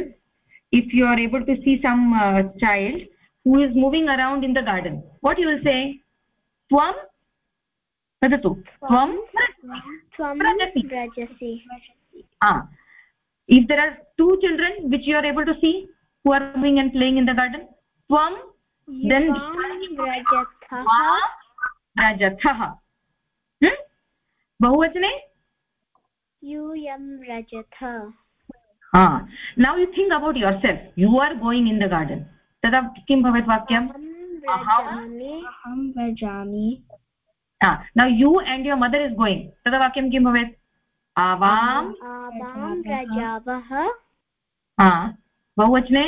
if you are able to see some uh, child who is moving around in the garden what you will say tvam vadatu tvam tvam vrajasi ah if there are two children which you are able to see who are moving and playing in the garden tvam then rajathah बहुवचने यूयं रजथ हा now you think about yourself you are going in the garden तदा किं भवेत् वाक्यम्? अहं व्रजामि now you and your mother is going तदा वाक्यं किं भवेत्? आवां व्रजावः बहुवचने।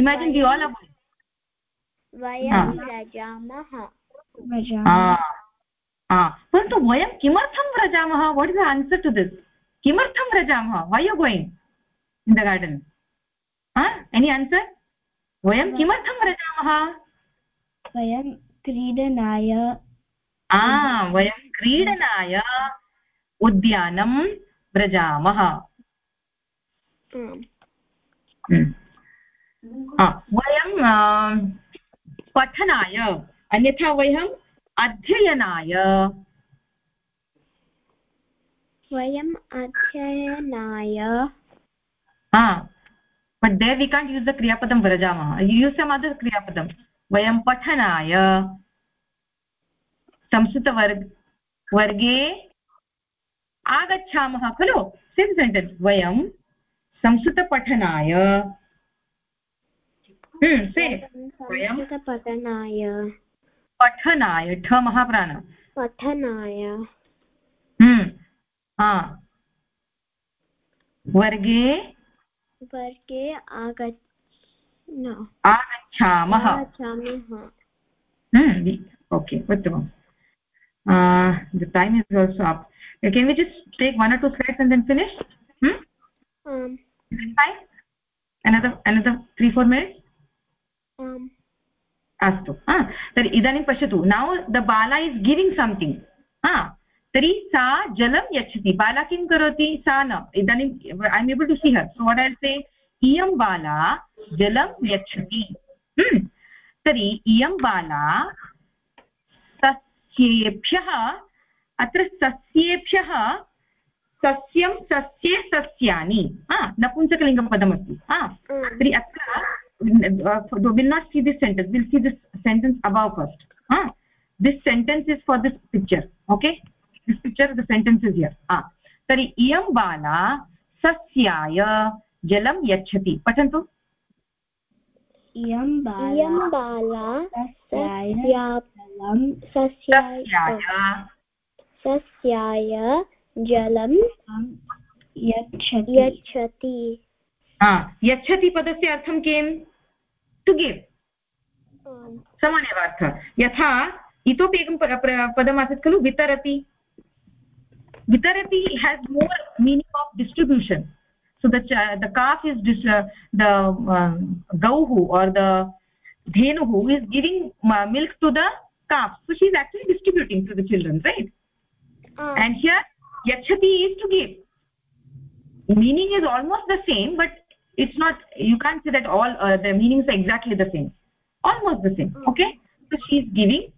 इमेजिन् दि आल् अबौट् वयं व्रजामः परन्तु वयं किमर्थं व्रजामः? What is the answer to this किमर्थं व्रजामः? Why you going in the garden any answer वयं किमर्थं व्रजामः? वयं क्रीडनाय। वयं क्रीडनाय उद्यानं व्रजामः। वयं पठनाय। अन्यथा वयम् अध्ययनाय। वयम् अध्ययनाय। But there we can't use the क्रियापदं व्रजामः यूस् सम् अदर् क्रियापदं वयं पठनाय। संस्कृतवर्ग वर्गे आगच्छामः खलु? सेम् सेण्टेन्स् वयं संस्कृतपठनाय। वयं पठनाय पठनाय ठ महाप्राण पठनाय वर्गे वर्गे आगच्छ आगच्छामः ओके उत्तमं the time is also up can we just take one or two slides and then finish hmm? um fine another another 3 4 minutes um अस्तु तर्हि इदानीं पश्यतु now the bala is giving something हा? तर्हि सा जलं यच्छति बाला किं करोति? सा न इदानीम् I am able to see her so what I say इयं बाला जलं यच्छति तर्हि इयं बाला सस्येभ्यः अत्र सस्येभ्यः सस्यं सस्ये सस्यानि नपुंसकलिङ्गपदमस्ति तर्हि अत्र uh, will not see this sentence we'll see this sentence above first huh? this sentence is for this picture okay this picture the sentence is here ah तर्हि इयं बाला सस्याय जलं यच्छति पठन्तु इयं बाला सस्याय जलं यच्छति यच्छति पदस्य अर्थं किं टु गिव् समानेव अर्थः। यथा इतोपि एकं पदमासीत् खलु वितरति। वितरति has more meaning of distribution so the the calf is this the गौः आर् द धेनुः is giving milk to the calf so she is actually distributing to the children right and here यच्छति is to give meaning is almost the same but it's not you can't say that all uh, the meanings are exactly the same almost the same hmm. okay so she is giving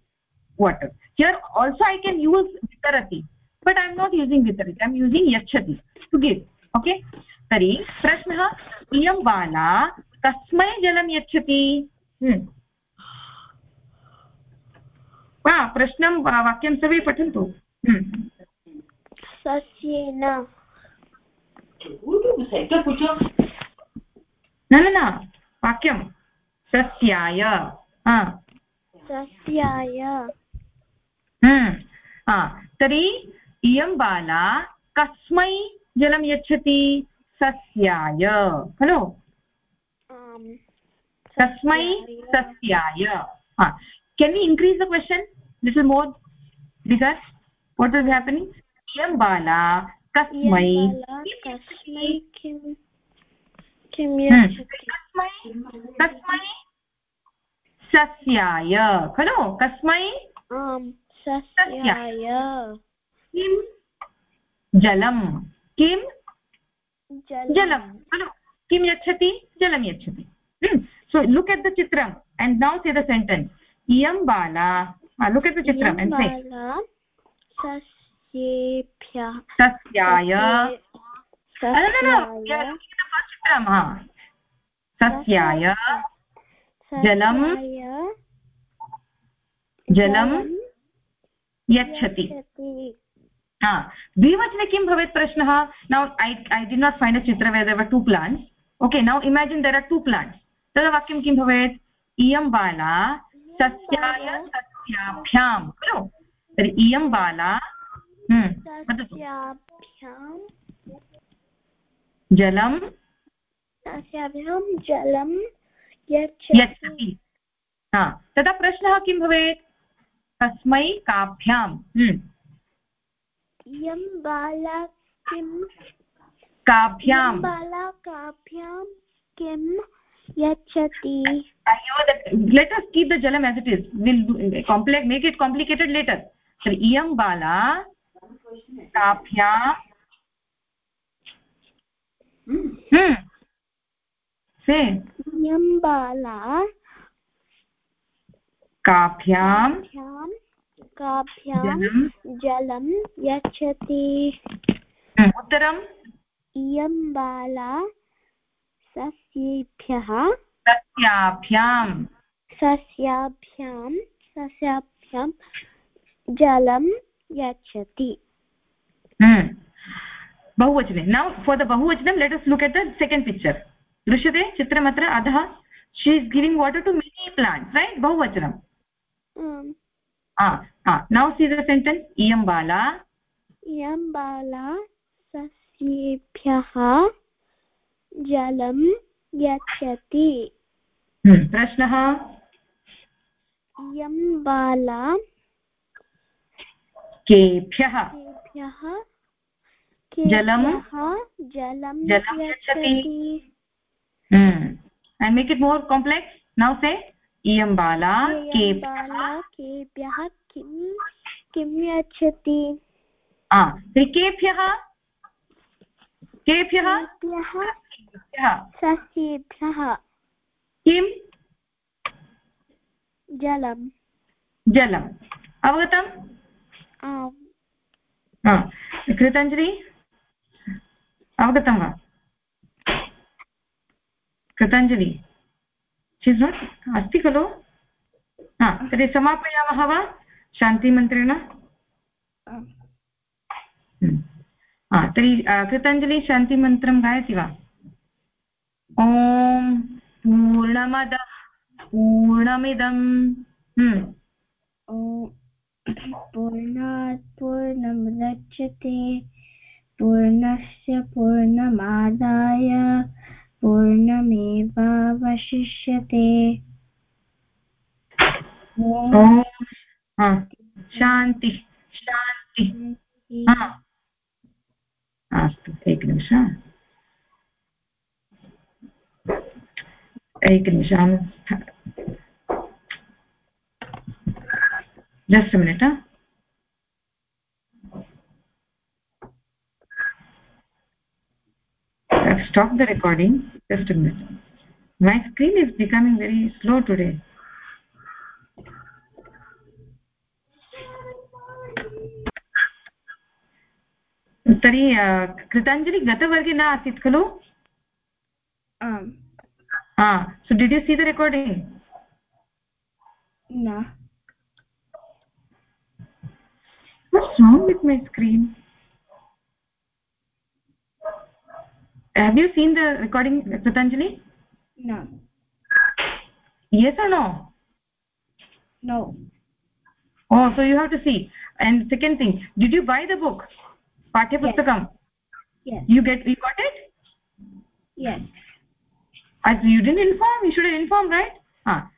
water here also i can use vitarati but i'm not using vitarati i'm using yachati to give okay tari तर्हि प्रश्नः इयं बाला कस्मै जलं यच्छति हा प्रश्नं वाक्यं सर्वे पठन्तु सस्येन न न न वाक्यं सस्याय सस्याय। तर्हि इयं बाला कस्मै जलं यच्छति? सस्याय खलु? तस्मै सस्याय। Can we increase the question little more because what is happening इयं बाला कस्मै कस्मै सस्याय खलु कस्मै सस्याय किं जलं किं जलं खलु किं यच्छति जलं यच्छति so look at the chitram and now say the sentence iyam bala uh, look at the chitram and say sasyebhyah sasyaya no no no yeah look at the first chitram ha sasyaya jalam jalam यच्छति। हा। द्विवचने किं भवेत् प्रश्नः? नौ ऐ ऐ डि not find a चित्र where there two plants okay now imagine there are two plants तदा वाक्यं किं भवेत्? इयं बाला सस्याय सस्याभ्यां खलु? तर्हि इयं बाला जलं तस्याभ्यां जलं यच्छति तदा प्रश्नः किं भवेत्? कस्मै काभ्यां यं बाला किं? काभ्यां बाला काभ्यां किं यच्छति? लेटस् कीप् द जलम् as it is will complex make it complicated later तर्हि इयं बाला काभ्यां iyam bala काभ्यां काभ्यां जलं यच्छति। उत्तरम्? इयं बाला सस्येभ्यः। सस्याभ्यां सस्याभ्यां सस्याभ्यां जलं यच्छति। बहुवचने। नौ फार् द बहुवचनं let us look at the second picture दृश्यते चित्रमत्र अधः she is giving water to many plants right बहुवचनं। नौ सी द सेण्टेन्स् इयं बाला इयं बाला सस्येभ्यः जलं यच्छति। हम्म, प्रश्नः? इयं बाला केभ्यः? केभ्यः? जलं? जलं यच्छति। I make it more complex now say इयं बाला केभ्यः किं किं यच्छति तर्हि केभ्यः केभ्यः सस्येभ्यः किं जलं जलम् अवगतम् कृताञ्जलि अवगतं वा कृताञ्जलि चिस् अस्ति खलु? हा तर्हि समापयामः वा? शान्तिमन्त्रेण? हा तर्हि कृताञ्जलि शान्तिमन्त्रं गायति वा? ॐ पूर्णमदः पूर्णमिदं पूर्णात् पूर्णं पूर्णमुदच्यते पूर्णस्य पूर्णमादाय। पूर्णमेवावशिष्यते। शान्ति शान्ति। अस्तु एकनिमिष एकनिमिषं just minute I've stopped the recording just a minute my screen is becoming very slow today तर्हि कृताञ्जलि गतवर्गे न आसीत् खलु so did you see the recording no what's wrong with my screen have you seen the recording kritanjali no. Yes or no? No. Oh so you have to see. And second thing did you buy the book? Pathya pustakam yes. you get you got it? Yes. As you didn't inform you should have informed right? Ah